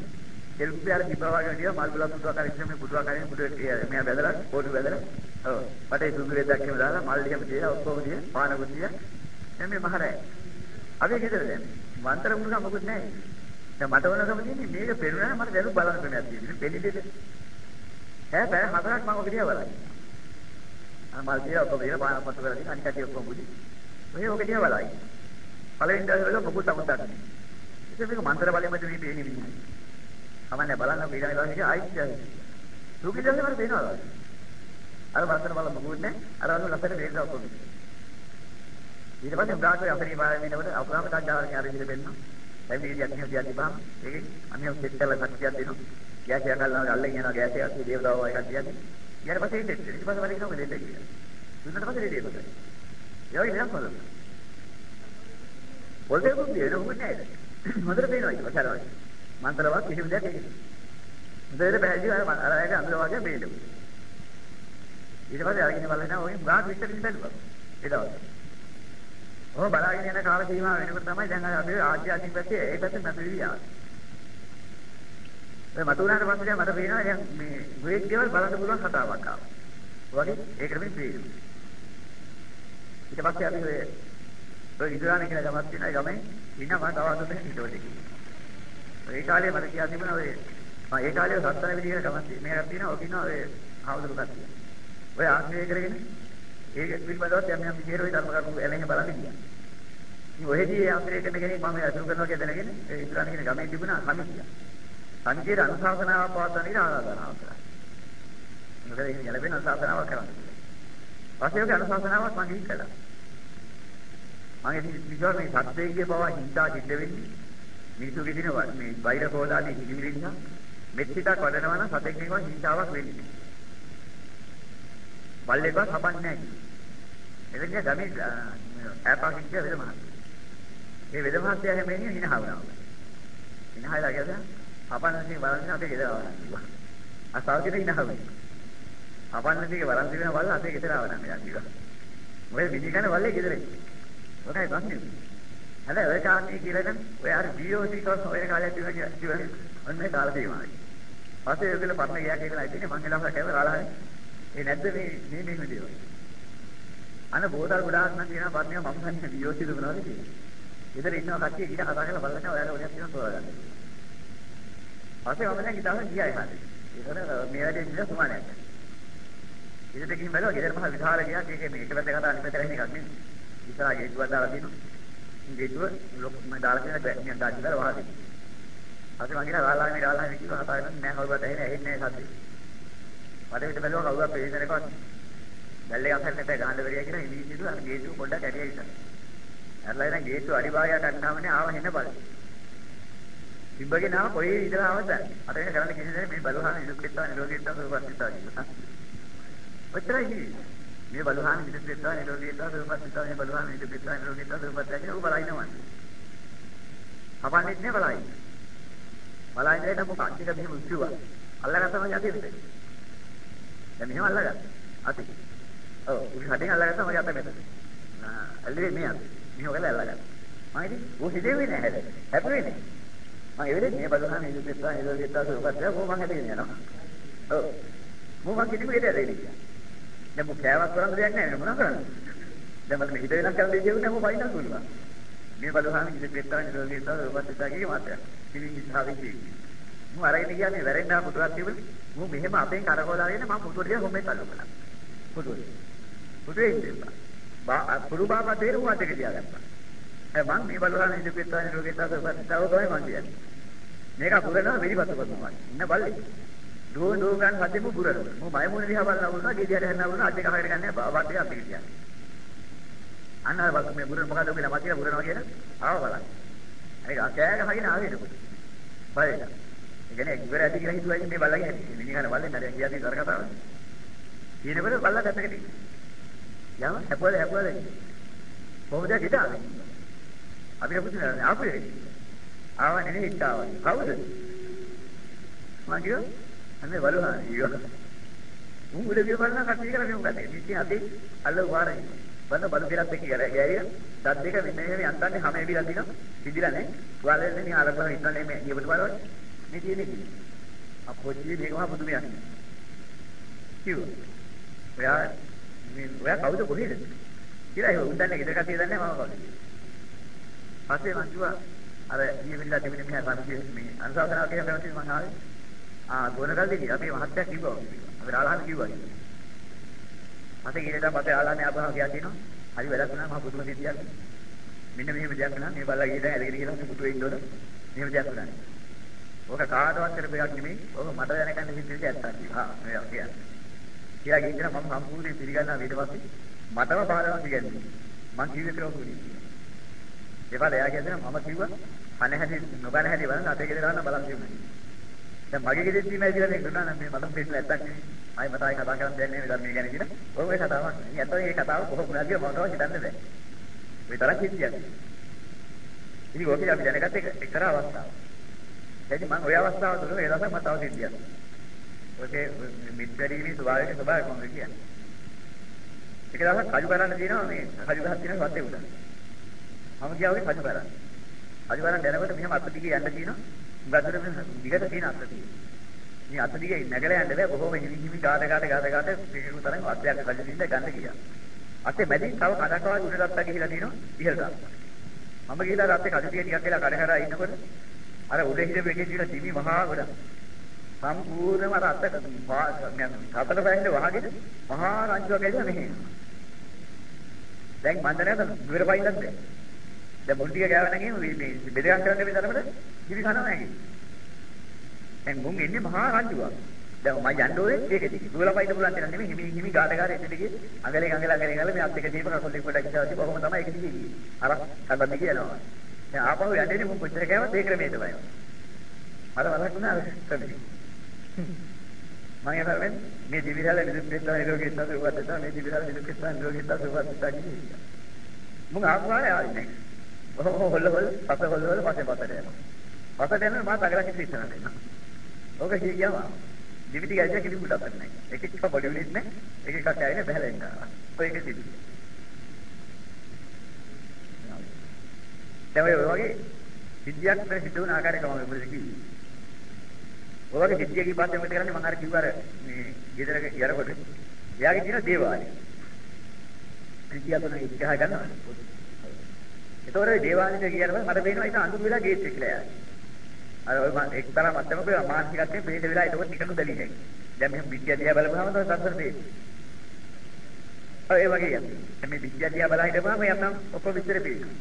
Speaker 1: දෙල්පු පියාර තිබ්බා වගේ නිකන් මල් බුලක් පුදුවා කරගෙන මේ පුදුවා කරගෙන පුදුව මෙයා බැදලා පොඩු බැදලා ඔව්. පටේ සුදුරේ දැක්කම දාලා මල් ලියම තියලා ඔක්කොම තිය පානකුත් තිය දැන් මේ මහරය අපි ගෙදර දැන් වන්තර මුණා මොකුත් නැහැ. දැන් මට ඕනකම තියෙන්නේ මේක පෙරුණා මට දැන් බලන්න ක්‍රමයක් තියෙන්නේ. පෙළිදෙද ඈ බෑ හතරක් මම ඔක දිහා බලයි අර මල් තියලා ඔක්කොම දිහා පානක් පත්තු කරලා තියෙන අනිත් කටිය ඔක්කොම බුදි. ඔය ඔක දිහා බලයි. පළවෙනි දවසේ වල මොකුත් අමුත්තක් නැහැ. ඉතින් මේක මන්ත්‍ර බලයෙන් මත මේ පේන්නේ විදිහයි කමන්නේ බලන්න ඊළඟ දවසේ ආයිත් සුඛී දවසේ මට පේනවා. අර වන්දන බල මොකුත් නැහැ. අර වගේ ලස්සන වේදනාවක් කොහොමද? ඊට පස්සේ උදාහරණයක් අපේ පාරේ වෙනකොට අපරාම දාජාවරණේ අර විදිහට වෙන්න. දැන් මේ විදිහට නියම තියන්න බෑ. ඒකෙන් අනියම් සෙට් කරලා කට්ටියක් දෙනවා. ගෑස් එකක් අල්ලනවා අල්ලගෙන යනවා ගෑස් එකක් මේ දේවතාවෝ එකක් තියන්නේ. ඊට පස්සේ ඉන්නේ. ඊට පස්සේ වරේ කියනවා දෙන්න කියලා. දුන්නට පස්සේ දෙන්න පස්සේ. ඒ වගේ නෑ මොකද? පොල්දේ කුඩිය නෙවෙයි නේද? [COUGHS] හොඳට පේනවා ඒක වචාරවයි. මන්ත්‍රවත් කිසිම දෙයක් ඒක. හොඳට පැහැදිලි අර අර ඒක අඳුර වගේ පේනවා. ඊට පස්සේ අරගෙන බලනවා ඔය ගාත් විතර ඉඳලා ඒ දවස්. ඔහොම බලාගෙන යන කාල සීමාව වෙනකොට තමයි දැන් අපි ආධ්‍යාත්මික පැත්තේ ඒ පැත්තේ නැතිවි ආවේ. ඒ මතුණාට පස්සේ මට පේනවා දැන් මේ ග්‍රේඩ් දේවල් බලන්න පුළුවන් කතාවක් ආවා. වගේ ඒකට මේ පේනවා. ඊට පස්සේ අපි ඔය ඔය ඉදරාණ කියන ගමක් තියෙනවා ඒ ගමේ ඉන්න මම තව අතට හිටවලේ. ඒ කාලේ මට කියලා තිබුණා ඔය මම ඒ කාලේ සත්තන විදිහට ගමක් මේකක් තියෙනවා ඔක ඉන්නවා ඔය හවුදුරු කට්ටිය. ඔය ආශ්‍රය කරගෙන ඒක පිළිබඳව යම් යම් විදිහට ඔය ධර්ම කරුණු එළෙහිම බලන්න ගියා. ඉතින් ඔහෙදී ආශ්‍රය කරන කෙනෙක් මම අසුරු කරනවා කියලා දැනගෙන ඒ ඉදරාණ කියන ගමේ තිබුණා සමිතිය. සමිතියේ අනුශාසනාවක් පවත්වන ඉර ආරාධනාවක් කරා. මොකද ඒක ගැළපෙන අනුශාසනාවක් කරන්නේ. පස්සේ ඔක අනුශාසනාවක් මම ගිහින් කළා. මම ඉතින් විශ්වාස මේ සත්‍යයේ බව හිතා සිද්ධ වෙන්නේ මිනිසු විදින මේ වෛර කෝදාදී හිමිලි නිසා මෙත්තිතක් වඩනවා නම් සතෙක් නිකන් හිතාවක් වෙන්නේ. බල්ලෙක්වත් හපන්නේ නැහැ. එවැනි ගමේ ඈපාකින් කිය වෙද මහත්තයා. ඒ වෙද මහත්තයා හැමෙන්නේ හිනහ වුණා. හිනහලා ගියද හපන්නදී බලන්නේ අපේ ගෙදර ආවනම් කිව්වා. අසාවකෙට හිනහ වුණා. හපන්නදී වරන් දිවෙන බල්ල අපේ ගෙදර ආවනම් කිව්වා. මොකද විදි ගන්න බල්ලේ ගෙදරේ. ඔකයි ප්‍රශ්නේ. හැබැයි ඔය කාරණේ කියලා නම් ඔය අර BOC කෝස් ඔය කාලයක් තිබුණා කියලා ඔන්න මේ කාල සීමාවයි. පස්සේ ඒකල පරණ ගියා කියලා ඉතින් මං එලාම කැමරා රාලානේ. ඒ නැද්ද මේ මේ මේ විදියෝ. අන බෝතල් ගොඩාක් නම් තියෙනවා පරණිය මම ගන්න BOC දුනවාද කියලා. ඉතින් ඉන්නවා කට්ටිය ඊට කතා කරලා බලන්න ඔයාලා ඔයක් තියෙනවා තෝරගන්න. පස්සේ මම දැන් ඉතාලම ගියා එහාට. ඒකන මේ වැඩේ ඉන්න සුමානයක්. ඉතින් ගිහින් බලුවා ගෙදර මහ විශාල ගියා ඒකේ මේක වැද්ද කතා අනිත් පැත්තට එන්නේ එකක් නෙමෙයි. ඉස්සරහ ගේට්ටුවක් දාලා තියෙනවා. ගේට්ටුව ලොක් මම දාලා තියෙන බැක්නියක් දාලා ඉඳලා වහලා තියෙනවා. ඊට මම ගාලා මේ ගාලා මේ කිව්වා කතා කරන්නේ නෑ කවුරුත් ඇහෙන්නේ ඇහෙන්නේ නෑ සද්දේ. මට විතර බැලුවා කවුරුත් පේන්නේ නැකවත්. බැල්ලේ අහන්න නැත්නම් ගහන්න බැරිය කියලා ඉංග්‍රීසි දු අර ගේට්ටුව පොඩ්ඩක් ඇරියා ඉතින්. අරලා ඉතින් ගේට්ටුව අඩිභාගයට අන්නාමනේ ආව හෙන බල. තිබ්බගේ නාම කොහේ ඉඳලා ආවද? අර එන කරන්න කිසි දෙයක් මේ බලුවාම ඉදුක්කෙත්තා නිරෝගීත්තා සුවපත්තා කියලා. ඔච්චරයි කිව්වේ. මේ බලුවාම ඉදුක්කෙත්තා නිරෝගීත්තා සුවපත්තා මේ බලුවාම ඉදුක්කෙත්තා නිරෝගීත්තා සුවපත්තා කියලා උඹ බලයිනවා. හපන්නෙත් නේ බලයි. බලයින් ඉඳලා මොකක් අන්තික මෙහෙම උස්සුවා. අල්ලගත්තම යතිද? දැන් මෙහෙම අල්ලගත්තා. අති. ඔව් උඩ හදින් අල්ලගත්තම යත මෙතන. ආ අල්ලේ මේ අත. මෙහෙම කරලා අල්ලගත්තා. මම ඉතින් ਉਹ හිතෙන්නේ නැහැ. හැප්පෙන්නේ නැහැ. මම ඒ වෙලේ මේ බලහන් ඉඳි දෙත්තා ඉඳි දෙත්තා සුවපත් දැන් මම හැදගෙන යනවා. ඔව්. මොකක් කිව්වෙ ඒද දෙන්නේ කියලා. දැන් මොක කෑවක් කරන්න දෙයක් නැහැ මොනවා කරන්නේ? දැන් මට හිත වෙනස් කරන්න දෙයක් නෑ මොකයි නෑ දුන්නා. මේ බලහන් ඉඳි දෙත්තා ඉඳි දෙත්තා සුවපත් දෙත්තා කියේ මාතය. ඉතින් ඉස්සාවෙන් කිව්වේ. මම අරගෙන කියන්නේ වැරෙන්නා පුතුවක් තිබුණේ. මම මෙහෙම අපෙන් කරකවලාගෙන මම පුතුවට ගියා කොම්මෙන් තල්ලු කළා. පුතුවේ. පුතුවේ ඉඳලා. බා පුරු බාපා තේරුම් අතක තියාගත්තා. ඒ මං මේ බලහන් ඉඳි දෙත්තා ඉඳි දෙත්තා සුවපත් දෙත්තා ඔය තමයි මං කියන්නේ. මේක පුරනවා පිළිපත කරනවා. ඉන්න බල්ලේ. දුව දුව ගන්න හදෙමු පුරනවා. මම මය මොන දිහා බලලා වුණා, ගෙඩියට හැන්නා වුණා, අත් දෙක හරියට ගන්න වාටේ අපි කියන්නේ. අන්න අර වස් මේ පුරන මොකද කියලා මතිය පුරනවා කියන ආව බලන්න. ඒක කෑ ගහගෙන ආවේ නේද? බලන්න. ඒ කියන්නේ ඉවර ඇති කියලා හිතුවා ඉන්නේ මේ බල්ලගේ හැටි. මිනිහාන බල්ලේ නඩේ කියාදී තර කතාව. කියනකොට බල්ලා දැත්තකට ඉන්නේ. යම හැපුවද හැපුවද. කොහොමද හිතාවේ? අපිට පුදුනේ ආපේ. ආව නෙවෙයි හිතාව. කවුද? මම කිව්වා අනේ බලුවා ඊයෝ. උන් උඩ ගිය බලන කට්ටිය කරා මේ උගන්නේ. ඉතින් අපි අල්ල වාරයි. බඳ බඩු පෙරත් එක්ක ගෑරියා. දත් දෙක මෙන්න මේ යන්තන්නේ හැම එවිලා දිනවා. පිදිලා නැහැ. තුවාලෙන් නේ ආරම්භ ඉන්නන්නේ මේ ඊපට බලවත්. මේ තියෙන්නේ කි. අපෝචි මේකම පුදුමයක්. කිව්වා. ඔයා මේ ඔයා කවුද කොහෙද? කියලා ඒ උන්දන්නේ ගෙදර කතිය දන්නේ මම කවුද? පස්සේ මං කිව්වා අර ඊයේ වෙනදා තිබුණේ මෙහා සමිතියේ මේ අනුශාසනාව කියන කැමති මං ආවේ. ආ ගොනකල්දී අපි මහත්තයා කිව්වා. අපි රාලහන් කිව්වා. මට ඊට පස්සේ ආලානේ ආපහා ගියා කියනවා. හරි වැඩක් වුණා මම පුදුම සිද්ධියක්. මෙන්න මෙහෙම දෙයක් වුණා. මේ බල්ලා ගිහලා ඇලගෙන ගිහලා මේ පුතුවේ ඉන්නවද? මෙහෙම දෙයක් වුණා. ඕක කාටවත් කරපු එකක් නෙමෙයි. ඕක මට දැනගන්න සිද්ධියක් ඇත්තක් කිව්වා. හා මේ කියන්නේ. කියලා ගිහින් මම සම්පූර්ණයෙන් පිළිගන්නවා ඊට පස්සේ මටම පාඩමක් ඉගෙනුවා. මං කිව්වේ කියලා උනේ. ඒපාල එයා කියන්නේ මම කිව්වා අනේ හැටි නොබන හැටි බලන්න අපේ ගෙදර ගන්න බලන් තියුණා. දැන් මගේ ගෙදර තියෙනවා කියලා නේ දුන්නා නම් මේ මට පිළිසල ඇත්තක් නෙමෙයි. ආයි මට ආයි කතා කරන්න දෙයක් නෙමෙයි ධර්මයේ ගැන කියලා. ඔය ඔය කතාවක්. ඉතින් ඇත්තට මේ කතාව කොහොම වුණාද කියලා මම තව හිතන්න බෑ. මේ තරම් හිතියක්. ඉතින් ඔකේ අපි දැනගත්ත එක එක්තරා අවස්ථාවක්. එතකොට මම ওই අවස්ථාව තුළ ඒ දවසක් මම තව සිද්ධියක්. ඔකේ මිත්‍රීමේ ස්වභාවයේ ස්වභාවය කොහොමද කියන්නේ? එක දවසක් කජු කරන්න තියෙනවා මේ කජු ගහක් තියෙනවා වත්තේ උඩ. මම ගියා ඔගේ කජු කරන්න. කජු කරන්න යනකොට මෙහෙම අත දිගේ යන්න තියෙනවා. ගතර දිගට තියෙන අත දිගේ. මේ අත දිගේ නැගලා යන්න බෑ බොහොම හිමි හිමි ගාට ගාට ගාට ගාට පිළිගු තරම් අත්යක් කජු දින්න ගන්න ගියා. අතේ මැදින් තව කඩක් වගේ උඩ රත්තා ගිහිලා තියෙනවා ඉහළට. මම ගිහිලා රත්තේ කජු ටික ටිකක් කියලා කඩ කරා ඉන්නකොට අර උඩ හිටපු එකේ තියෙන තිමි මහා ගොඩක්. සම්පූර්ණයෙන්ම අර අත හතර පැන්නේ වහගෙන මහා රංචුවක් ඇවිල්ලා මෙහෙ. දැන් මන්ද නැද දුර පයින්නත් බෑ. දැන් මුල් ටික ගෑවන ගියම මේ බෙදගම් කරන්න බෙදරමද දිවි කනවා නැගි. දැන් මුන් ඉන්නේ මහා රංචුවක්. දැන් මම යන්න ඕනේ ඒකෙදි. දුවලා පයින්න පුළුවන් දෙයක් නෙමෙයි හිමි හිමි ගාට ගාට එතෙට ගියේ. අඟලේ අඟල අඟලේ අඟල මේ අත් දෙක දීප කකුල් දෙක පොඩක් ඉස්සරහට කොහොම තමයි ඒක දිගේ ගියේ. අර කඩන්න කියනවා. දැන් ආපහු යන්නේ මුන් කොච්චර කෑවත් ඒ ක්‍රමයේ තමයි. අර වලකුණා ක්‍රමයේ. මම හිතන්නේ මේ දිවිහල විදුත් පිටලා නිරෝගී ඉන්න සුවත් තමයි මේ දිවිහල විදුත් පිටලා නිරෝගී ඉන්න සුවත් තමයි මම ආපුවානේ ආන්නේ ඔහොම හොල්ල හොල්ල පස හොල්ල හොල්ල පස්සේ පස්සට යනවා පස්සට යනවා මම තගරක් ඉස්සරහට එනවා ඕක කී ගියාම දිවිටි ගැජ්ජ කිලි මුඩක් නැහැ එක එක පොඩි උනිත් නැහැ එක එකක් ඇවිල්ලා බහලා ඉන්නවා ඔය එක දිවි දැන් ඔය වගේ විද්‍යාත්මක හිතුවන ආකාරයක මම ඔබට කිව්වේ ඔයගේ සිද්ධිය කිව්පස්සේ මොකද කරන්නේ මම අර කිව්වර මේ ගෙදරක යරකොට එයාගේ තියෙන දේවාලය. සිද්ධිය තුන ඉස්සරහ ගන්නවා. ඒතකොට දේවාලයට ගියරම මට පේනවා ඒක අඳුර වෙලා ගේට් එක කියලා යන්නේ. අර ඔය මම එක්තරා මත්තමක මානසිකත්වයෙන් පේන වෙලා ඒක නිකන් දෙලින්නේ. දැන් මෙහෙම විද්‍යාව දිහා බලපුවම තමයි සම්සර දෙන්නේ. ඔය වගේ යන්නේ. මේ විද්‍යාව දිහා බලලා හිටපුවම යන්නම් ඔක්කොම විස්තර පේනවා.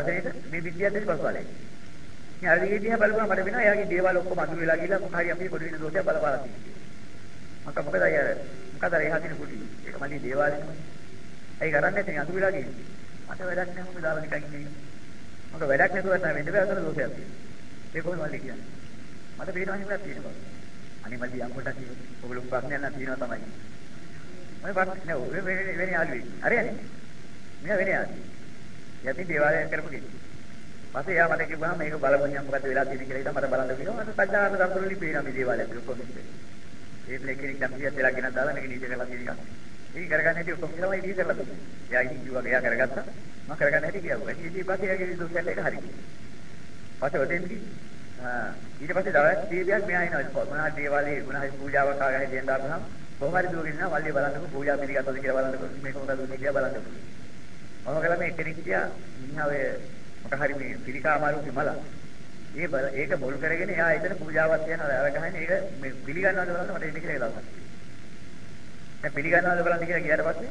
Speaker 1: හරිද? මේ විද්‍යාව දෙවි පසුවලයි. ඉතින් අර විදිහ බලපුවා මට වෙනවා එයාගේ දේවල් ඔක්කොම අඳුර වෙලා ගිහලා මොකක් හරි අපි පොඩි වෙන දෝෂයක් බලපාලා තියෙනවා. මක මොකද අය මොකද අර එහා තියෙන කුටි. ඒක මල්ලි දේවාලෙන්නේ. ඇයි කරන්නේ නැත්නම් අඳුර වෙලා ගියේ. මට වැඩක් නැහැ මොකද දාලා නිකන් ඉන්නේ. මක වැඩක් නැතුව තමයි වෙන්න බෑ අතන දෝෂයක් තියෙනවා. ඒක කොහොමද මල්ලි කියන්නේ. මට පේනවා නේ මොකක්ද තියෙනවා. අනේ මල්ලි යම් කොටක් ඔයගොල්ලෝ ප්‍රශ්නයක් නම් තියෙනවා තමයි. ඔය ප්‍රශ්න නෑ ඔය වෙන යාළුවෙක්. හරියනේ. මෙයා වෙන යාළුවෙක්. යටි දේවාලයක් කරපු කෙනෙක්. පස්සේ එයා මට කිව්වා මේක බලපොනියම් මොකද වෙලා තියෙන්නේ කියලා ඉතින් මට බලන්න කිව්වා මට සත්‍යාරණ දම්තුරුලි පේනවා මේ දේවාලය ඇතුළේ කොහොමද ඒත් ලෙකෙනික් නම් පියත් වෙලා ගෙන දාලා මේක නීච කරලා තියෙන එක. ඒක කරගන්න හැටි ඔක්කොම කියලාමයි දී කරලා තියෙන්නේ. එයා ඉතින් කිව්වා එයා කරගත්තා. මම කරගන්න හැටි කිව්වා. ඊට පස්සේ එයාගේ දුක්ඛයට ඒක හරි. පස්සේ ඔතෙන්දී ඊට පස්සේ දවස් කීපයක් මෙහා එනවා. මොනවා දේවාලේ මොනවා පූජාවක් ආගහේ දෙන්න දාපුවාම කොහොම හරි දුවගෙන යනවා වල්ලිය බලන්නකො පූජා පිළිගත්තද කියලා බලන්නකො මේක මොකද දුන්නේ කියලා බලන්නකො. මම කළා මේ කෙනෙක් කියා මිනිහා ඔය මොක හරි මේ පිළිකාමාරු මල. ඒ බල ඒක මුල් කරගෙන එයා එතන පූජාවක් තියනවා. අර ගහන්නේ ඒක මේ පිළිගන්නවද බලන්න මට එන්න කියලා දවසක්. දැන් පිළිගන්නවද බලන්න කියලා ගියාට පස්සේ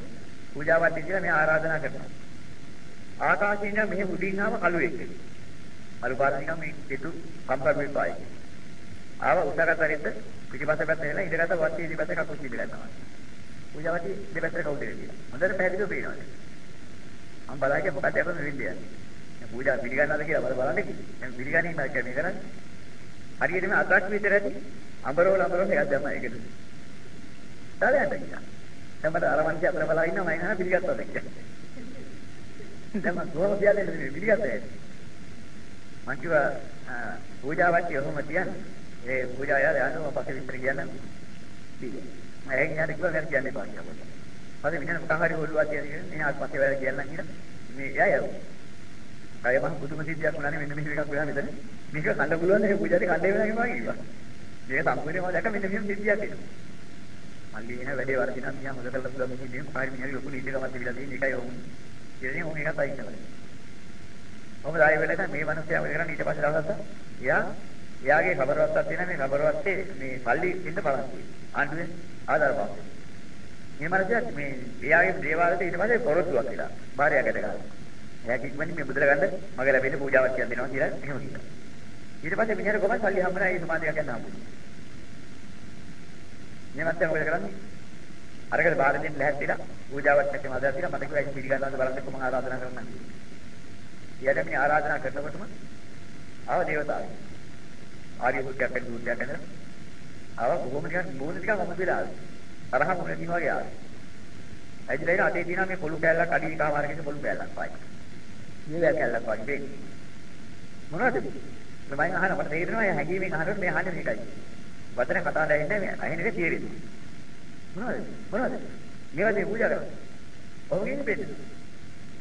Speaker 1: පූජාවක් තියලා මෙයා ආරාධනා කරනවා. ආකාශයෙන් මෙහෙ උඩින් ආව කළුවෙක්. අර පාර නිකන් මේ පිටු කම්පරේ පායි. ආව උසගතරින්ද පිටිපස්ස පැත්ත එලා ඉඳගත වත්තේ ඉතිපස්ස කකුල් තිබිලා තමයි. පූජාවටි දෙපැත්තට කවුද කියලා. හොඳට පැහැදිලිව පේනවා. මම බලාගෙන මොකද අපේ වෙන්නේ. පූජා පිළිගන්නවද කියලා බල බලන්න කිව්වා. දැන් පිළිගන්නේ නැහැ කියන්නේ කරන්නේ. හරියට මේ අතක් විතර ඇති අඹරෝල අඹරෝල එකක් දැම්මා ඒකද. තාලයට ගියා. දැන් මට අර මං අතර බලා ඉන්නවා මම අහන පිළිගත්තද කියලා. දැන් මම කොහොමද කියන්නේ පිළිගත්තේ? මං කිව්වා පූජාවත් කොහොම තියන්නේ? ඒ පූජා යාර යනවා පස්සේ විතර කියන්නේ. මම එහෙන් යාර කිව්වා මම කියන්නේ පාඩියක්. පස්සේ විනන මොකක් හරි හොළුවා කියන්නේ එහා පස්සේ වැඩ කියන්න කියලා මේ එයා යවුවා. අය මම පුදුම සිද්ධියක් වුණානේ මෙන්න මෙහෙම එකක් වෙලා මෙතන. මේක කන්න පුළුවන් නේ පූජාරේ කන්නේ වෙනවා කියලා කිව්වා. මේක සම්පූර්ණයෙන්ම දැක මෙන්න මෙහෙම සිද්ධියක් එනවා. මල්ලි එන වැඩේ වර්ධිනා මියා හොද කරලා පුළුවන් මේක මේ පාරි මියාගේ ලොකු නීතිකමක් තිබිලා තියෙන එකයි ඔහොම. ඉතින් ඔහොම එකක් අයින් කරලා. ඔහොම ආයෙ වෙලට මේ මිනිස්සයා වෙල කරන් ඊට පස්සේ දවසක් එයා එයාගේ කබරවත්තක් තියෙන මේ කබරවත්තේ මේ පල්ලි ඉන්න බලන්ති. ආණ්ඩුවේ ආධාර පාස්. මේ මිනිස්සයා මේ එයාගේ දේවාලයට ඊට පස්සේ පොරොත්තුවක් කියලා. බාරයකට ගන්නවා. එයා කිව්වනේ මේ බුදුර ගන්න මගේ ලැබෙන පූජාවක් කියලා දෙනවා කියලා එහෙම කිව්වා. ඊට පස්සේ මිනිහට කොහොමද සල්ලි හම්බුනා ඒ සමාධියක් ගන්න හම්බුනේ. මේ මැත්තේ මොකද කරන්නේ? අරකට බාර දෙන්න ලැහැත්තිලා පූජාවක් නැති මදලා තියලා මට කිව්වා ඒක පිළිගන්නවද බලන්න කොහොම ආරාධනා කරන්න. ඊට මේ ආරාධනා කරනකොටම ආව දේවතාවෝ. ආර්ය බුද්ධයක් වෙන දුර්ගයක් ගැන ආව කොහොම නිකන් මොන ටිකක් මොකද වෙලා ආවේ. තරහ මොන දින වගේ ආවේ. ඇයිදලා ඉතින් අතේ තියෙන මේ පොළු කෑල්ලක් අඩි කාමාරකේ පොළු කෑල්ලක් වයි. මේ කැල්ලක් වගේ වෙන්නේ. මොනවද? මම අහන මට තේරෙනවා ඒ හැංගීමෙන් අහනකොට මේ අහන්නේ මේකයි. වචන කතා දෙන්නේ මේ අහින එක තේරෙන්නේ. මොනවද? මොනවද? මේවා මේ පූජා කරනවා. ඔහුගේ පෙන්නන.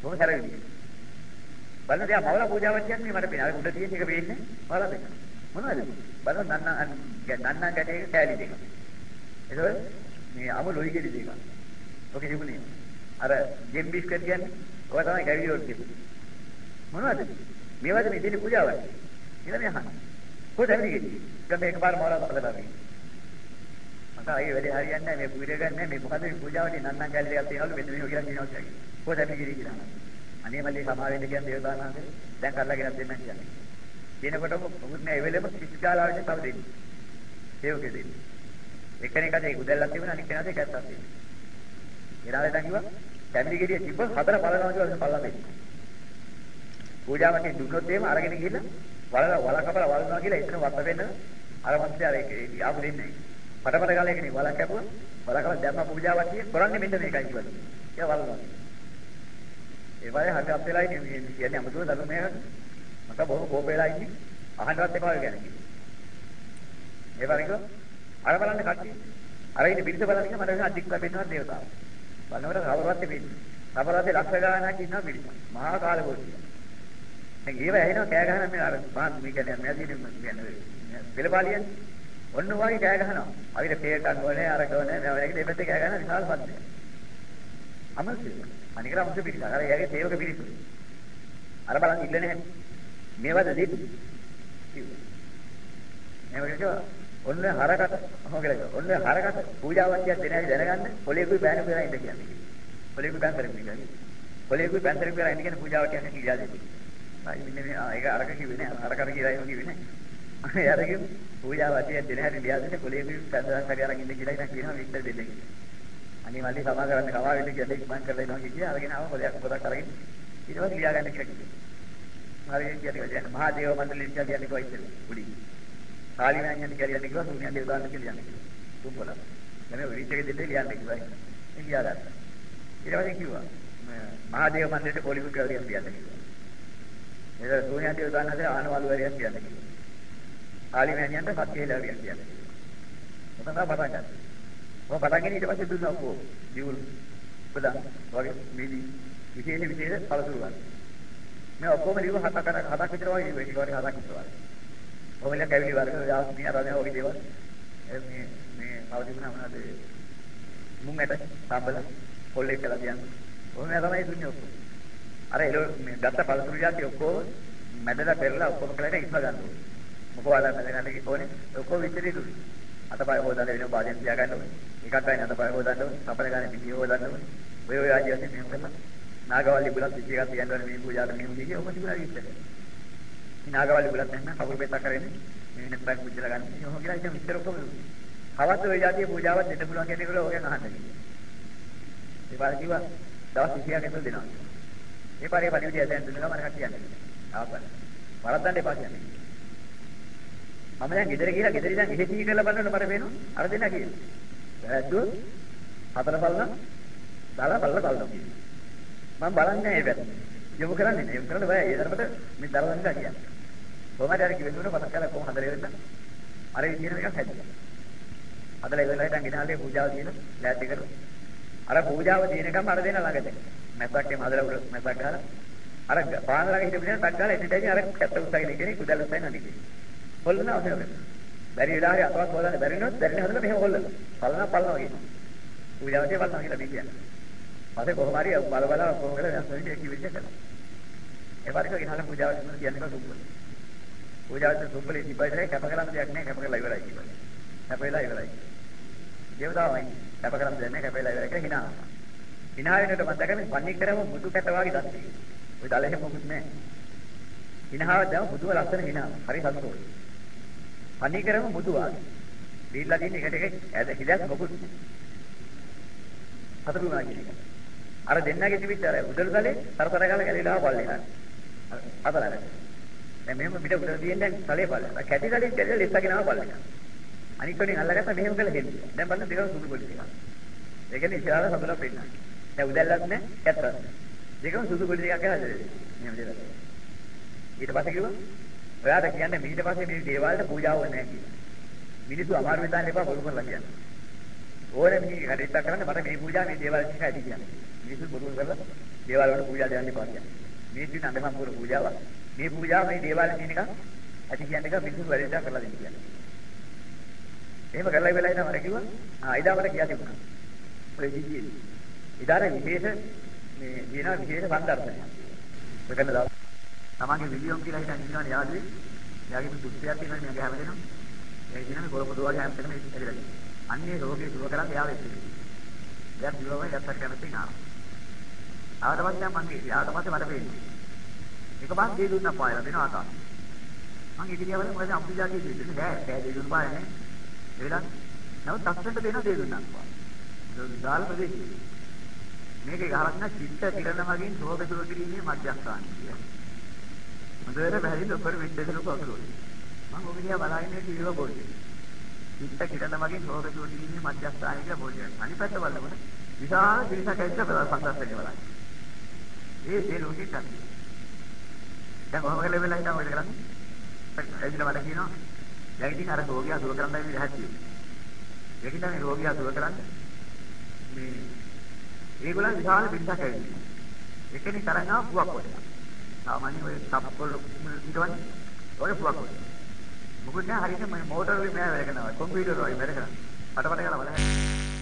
Speaker 1: බොහොම සරල විදියට. බලන්න දැන් මවලා පූජාවක් කියන්නේ මට පේන. අර උඩ තියෙන එක පේන්නේ මවලා පෙන්නන. මොනවද? බලන්න නන්න නන්න ගැටේ කෑලි දෙක. ඒකවල මේ අමුලොයි ගෙඩි දෙක. ඔකේ තිබුණේ. අර ජෙම් බිස්කට් කියන්නේ ඔය තමයි කැවිලි රොට් තිබුණේ. මොනවද? මේවද මේ දෙන්නේ පූජාවක්. කියලා මේ අහන්නේ. කොහෙද ගෙඩි? ගම එකපාර මවලා බලලා මේ. මට ආයේ වැඩේ හරියන්නේ නැහැ මේ පූජා ගන්න මේ මොකද මේ පූජාවට නන්නම් කැලේ දෙකක් තියෙනවලු මෙන්න මේක කියලා කියනවා කියන්නේ. කොහෙද මේ ගෙඩි කියලා. අනේ මල්ලි සමා වෙන්න කියන්නේ දේවතාවනාගේ දැන් කරලාගෙන දෙන්න කියන්නේ. කියනකොට මොකුත් නෑ ඒ වෙලෙම කිසිකාලාවෙන් තව දෙන්නේ. ඒකේ දෙන්නේ. එක්කෙනෙක්ට ඒක උදැල්ලක් තිබුණා අනිත් කෙනාට ඒක ඇත්තක් තිබුණා. ඊළඟට දැන් කිව්වා කැමිලි ගෙඩිය තිබ්බ හතර පළනවා කියලා පල්ලා දෙන්න. පූජාවට දුන්නොත් එහෙම අරගෙන ගිහලා වල වල කපලා වලනවා කියලා එතන වත් වෙන්න අර මන්ත්‍රය අර ඒක ආපු දෙන්නේ. පටපට ගාලා එකනේ වල කැපුවා. වල කපලා දැම්ම පූජාවක් කිය කරන්නේ මෙන්න මේකයි කිව්වා. ඒක වලනවා. ඒ වගේ හරි අපේලා ඉන්නේ කියන්නේ අමුතුම ධර්මයක්. මට බොහොම කෝපෙලා ඉන්නේ. අහන්නවත් එපා කියන්නේ. ඒ වගේ අර බලන්න කට්ටිය. අර ඉන්නේ පිරිස බලන එක මට අධික ලැබෙනවා දේවතාව. බලනකොට රවරත් පිරිස. රවරත් ලක්ෂ ගාණක් ඉන්නවා පිරිස. මහා කාලකෝටිය. දැන් ඒව ඇහෙනවා කෑ ගහන මේ අර පාත් මේ කියන්නේ මෑදීනේ කියන්නේ පෙළපාලියන් ඔන්න වගේ කෑ ගහනවා. අවිර පේ ගන්න ඕනේ අර ගෝනේ මේ වගේ දෙපැත්තේ කෑ ගහන විශාල පද්දයක්. අමල්සිය. අනිකර අමල්සිය පිරිස. අර එයාගේ තේවක පිරිස. අර බලන්න ඉල්ල නැහැ. මේවද දෙන්නේ. මේවද ඔන්න හරකට මොකද ඔන්න හරකට පූජාවක් කියක් දෙන හැටි දැනගන්න පොලේකුයි බෑනු කරලා ඉන්න කියන්නේ. පොලේකුයි බෑන්තරෙක් කියන්නේ. පොලේකුයි බෑන්තරෙක් කරලා ඉන්න කියන්නේ පූජාවක් කියන්නේ කියලා දෙන්නේ. ආයි මෙන්න මේ ඒක අරක කිව්වේ නෑ අරකට කියලා එහෙම කිව්වේ නෑ. අරගෙන පූජාවක් කියක් දෙන හැටි ලියා දෙන්න පොලේකුයි බෑන්තරක් හරි අරන් ඉන්න කියලා ඉතින් කියනවා විස්තර දෙන්න. අනේ මල්ලි සමා කරන්න කවා වෙන්න කියලා ඉක්මන් කරලා එනවා කියලා අරගෙන ආව පොලයක් පොතක් අරගෙන ඊට පස්සේ ලියා ගන්න කියලා කිව්වා. හරි කියන්නේ මහා දේව මණ්ඩලෙ කියන්නේ කොයිද? උඩි. කාලිනාඤ්ඤන්ට කියලා යන්න කිව්වා සූර්යයන් දේවතාවන්ට කියලා යන්න කිව්වා. තුම්බල. දැන් ඔය රිච් එක දෙන්න ලියන්න කිව්වා. ඒ කියලා ගත්තා. ඊට පස්සේ කිව්වා මහාදේව මන්දිරේ පොලිමු කියලා ලියන්න කිව්වා. ඒක සූර්යයන් දේවතාවන්ට ආනවල වරියක් කියන්න කිව්වා. කාලිනාඤ්ඤන්ට සත්‍යේලා වරියක් කියන්න කිව්වා. මොකද පටන් ගත්තා. ඔය පටන් ගෙන ඊට පස්සේ දුන්නා ඔක්කොම. දියුල් බදා වගේ මිලි විශේෂ විශේෂ පළතුරු ගන්න. මේ ඔක්කොම ලියුව හතක් හතක් විතර වගේ ලියුවා. ඒක වගේ හතක් විතර වගේ. ඔයලා කැවිලි වර්ග යාස්මී අරගෙන ඔය දේවල් මේ මේ අවදිනා මොනවාද මුං ඇට සම්බල පොල්ලේ කියලා කියන්නේ. ඔහොම තමයි දුන්නේ ඔක්කොම. අර එළෝ මේ ගත්ත පළතුරු જાති ඔක්කොම මැදලා පෙරලා ඔක්කොම කලකට ඉස්ම ගන්න ඕනේ. මොකවාලා මැද ගන්න ඕනේ. ඔක්කොම විතරේ දුන්නේ. අතපය හොදන්න වෙන බාදෙන් තියා ගන්න ඕනේ. එකක් ගන්න අතපය හොදන්න ඕනේ. සපල ගන්න පිටිය හොදන්න ඕනේ. ඔය ඔය ආදී වශයෙන් මෙහෙම කරලා නාගවල්ලි බුලත් පිටිය එකක් තියන්න ඕනේ මේ පූජාවට මෙහෙම කියේ ඔබ තිබුණා විතර. නාගවලි බුලත් නැත්නම් කවුරු බෙතක් කරන්නේ මේ වෙනත් බයක් පුජලා ගන්න. එහෙම කියලා ඉතින් විතර ඔක්කොම කවද්ද ඔය જાතිය පූජාවක් දෙන්න පුළුවන් කියන එක ඔයගෙන් අහන්න කිව්වා. ඒ පාර කිව්වා දවස් 20ක් ඇතුළත දෙනවා. ඒ පාරේ පරිවිදිය දැන් දුන්නා මම කට්ටියන්නේ. ආපල. වරද්දන්න එපා කියන්නේ. මම දැන් ගෙදර ගිහලා ගෙදර ඉඳන් එහෙ තී කරලා බලන්න මට පේනවා අර දෙන්න කියලා. වැද්දුවොත් හතර බලන දාලා බලලා බලනවා. මම බලන්නේ නැහැ ඒ පැත්ත. යොමු කරන්නේ නැහැ. යොමු කරන්න බෑ. ඒ තරමට මේ දරවන්න කියන්නේ. කොහමද හරි කිව්වෙන්න මතක් කරලා කොහොම හදලා ඉවරද? අර කියන එකක් හැදුවා. හදලා ඉවරලා හිටන් ගෙනාලේ පූජාව කියන ලෑස්ති කරලා. අර පූජාව දිනකම් අර දෙන ළඟද. මැස්සක්ගේ හදලා උඩ මැස්සක් ගහලා අර පානලගේ හිටපු දෙන ටක් ගාලා එතනදී අර කැත්ත උස්සගෙන කෙනෙක් කුදල් උස්සගෙන අනිකේ. හොල්ලන අවශ්‍ය නැහැ. බැරි වෙලාවේ අතවත් හොදන්න බැරි නොත් බැරි නේ හදලා මෙහෙම හොල්ලන. පලනවා පලනවා කියන. පූජාවදී පලනවා කියලා බී කියන්නේ. පස්සේ කොහොම හරි බල බල කොහොම කරලා දැන් සොයිනේ කිවිච්ච කරනවා. ඒ වගේ ගෙනහලා පූජාවට කියන්නේ සුබ්බල. පූජාවට සුබ්බලේ තිබයිද කැප කරන්න දෙයක් නැහැ කැප කරලා ඉවරයි කියලා. කැප වෙලා ඉවරයි. දේවතාවයි කැප කරන්න දෙයක් නැහැ කැප වෙලා ඉවරයි කියලා hina. hina වෙනකොට මම දැකන්නේ පන්නි කරම මුතු කැට වගේ දත්. ඔය දලෙහෙ මොකුත් නැහැ. hinaව දැම මුතුව ලස්සන hina. හරි සතුටුයි. පන්නි කරම මුතු වාගේ. දීලා තියෙන එකට එක ඇද හිලක් මොකුත් නැහැ. සතුටුනා කියන එක. අර දෙන්නගේ තිබිච්ච අර උදළුතලේ තරතර ගාලා ගැලවිලා පල්ලේ ගන්න. අතලර. දැන් මෙහෙම පිට උඩ තියෙන දැන් තලේ පල්ලේ. කැටි තලේ කැටි ලෙස්සගෙනම පල්ලේ. අනික් කොටින් අල්ලගත්ත මෙහෙම කළ දෙන්න. දැන් බලන්න දෙකම සුදු පොඩි ටිකක්. ඒ කියන්නේ ඉස්සරහට සතුටක් වෙන්න. දැන් උදැල්ලක් නැහැ කැත්තක්. දෙකම සුදු පොඩි ටිකක් කියලා හදලා. මෙහෙම දෙලා. ඊට පස්සේ කිව්වා ඔයාට කියන්නේ ඊට පස්සේ මේ දේවාලට පූජාව නැහැ කියලා. මිනිස්සු අමාරු වෙන්න එපා පොළු කරලා කියන්නේ. ඕනේ මේ කටයුත්ත කරන්න මට මේ පූජා මේ දේවල් ටික ඇති කියන්නේ. මිනිස්සු බොරු කරලා දේවාල වල පූජා දෙන්න එපා කියන්නේ. මේ දින අඳ සම්පූර්ණ පූජාවක්. මේ පූජාව මේ දේවාලේ තියෙන එක ඇති කියන එක මිනිස්සු වැඩිලා කරලා දෙන්න කියන්නේ. එහෙම කරලා ඉවරයි නම් අර කිව්වා ආ එදා මට කියා තිබුණා. ඔය විදිහේ. ඉදාර විශේෂ මේ දින විශේෂ සම්දර්ශනය. මෙතන දා තමන්ගේ විලියම් කියලා හිතන් ඉන්නවනේ යාළුවේ. එයාගේ දුක්ඛයක් තියෙනවා නේ මගේ හැමදෙනම. ඒ කියන්නේ කොරපොද වගේ හැමතැනම ඇවිල්ලා තියෙනවා. අන්නේ රෝගේ සුව කරන් එයා වෙන්නේ. එයා දිවවයි යත්තක් කැමති නා. ආවට පස්සේ මම යාට පස්සේ මට වෙන්නේ. එක බං දී දුන්නා පායලා දෙනවා ආකාර. මම ඒක දිහා බලලා මොකද අම්පිජාගේ දෙන්නේ නෑ. බෑ දී දුන්න පාය නෑ. ඒලන් නමුත් තක්සෙන්ට දෙන දේ දුන්නා අප්පා. ඒක විශාල ප්‍රදේශයක්. මේකේ ගහලා තියෙන චිත්ත කිරණ මගින් සෝක සුව කිරීමේ මධ්‍යස්ථානය කියලා. හොඳට පැහැදිලි ඔක්කොම විද්දේශ ලොකු අකුරු. මම ඔබ දිහා බලාගෙන ඉතිව බොන්නේ. චිත්ත කිරණ මගින් සෝක සුව කිරීමේ මධ්‍යස්ථානය කියලා බොන්නේ. අනිත් පැත්ත බලනකොට විශාල පිරිසක් ඇවිත් සංසස්තනේ බලන්නේ. ඒ ඒ ලෝකෙ තමයි. දැන් ඔහොම කියලා වෙලා හිටම ඔය කරන්නේ. ඇවිල්ලා මට කියනවා දැන් ඉතින් අර රෝගියා සුව කරන්නයි මේ හැටි. ඒකින් තමයි රෝගියා සුව කරන්නේ. මේ ඒගොල්ලන් විශාල පිටක් ඇවිල්ලා. එකෙනි තරංගා පුවක් වඩලා. සාමාන්‍ය ඔය සප්පොල් හිටවන්නේ. ඔය පුවක් වඩලා. මොකද නෑ හරියට මේ මෝටර් එකේ මෑ වැඩ කරනවා. කම්පියුටර් වගේ වැඩ කරනවා. පට පට කරලා බලන්න.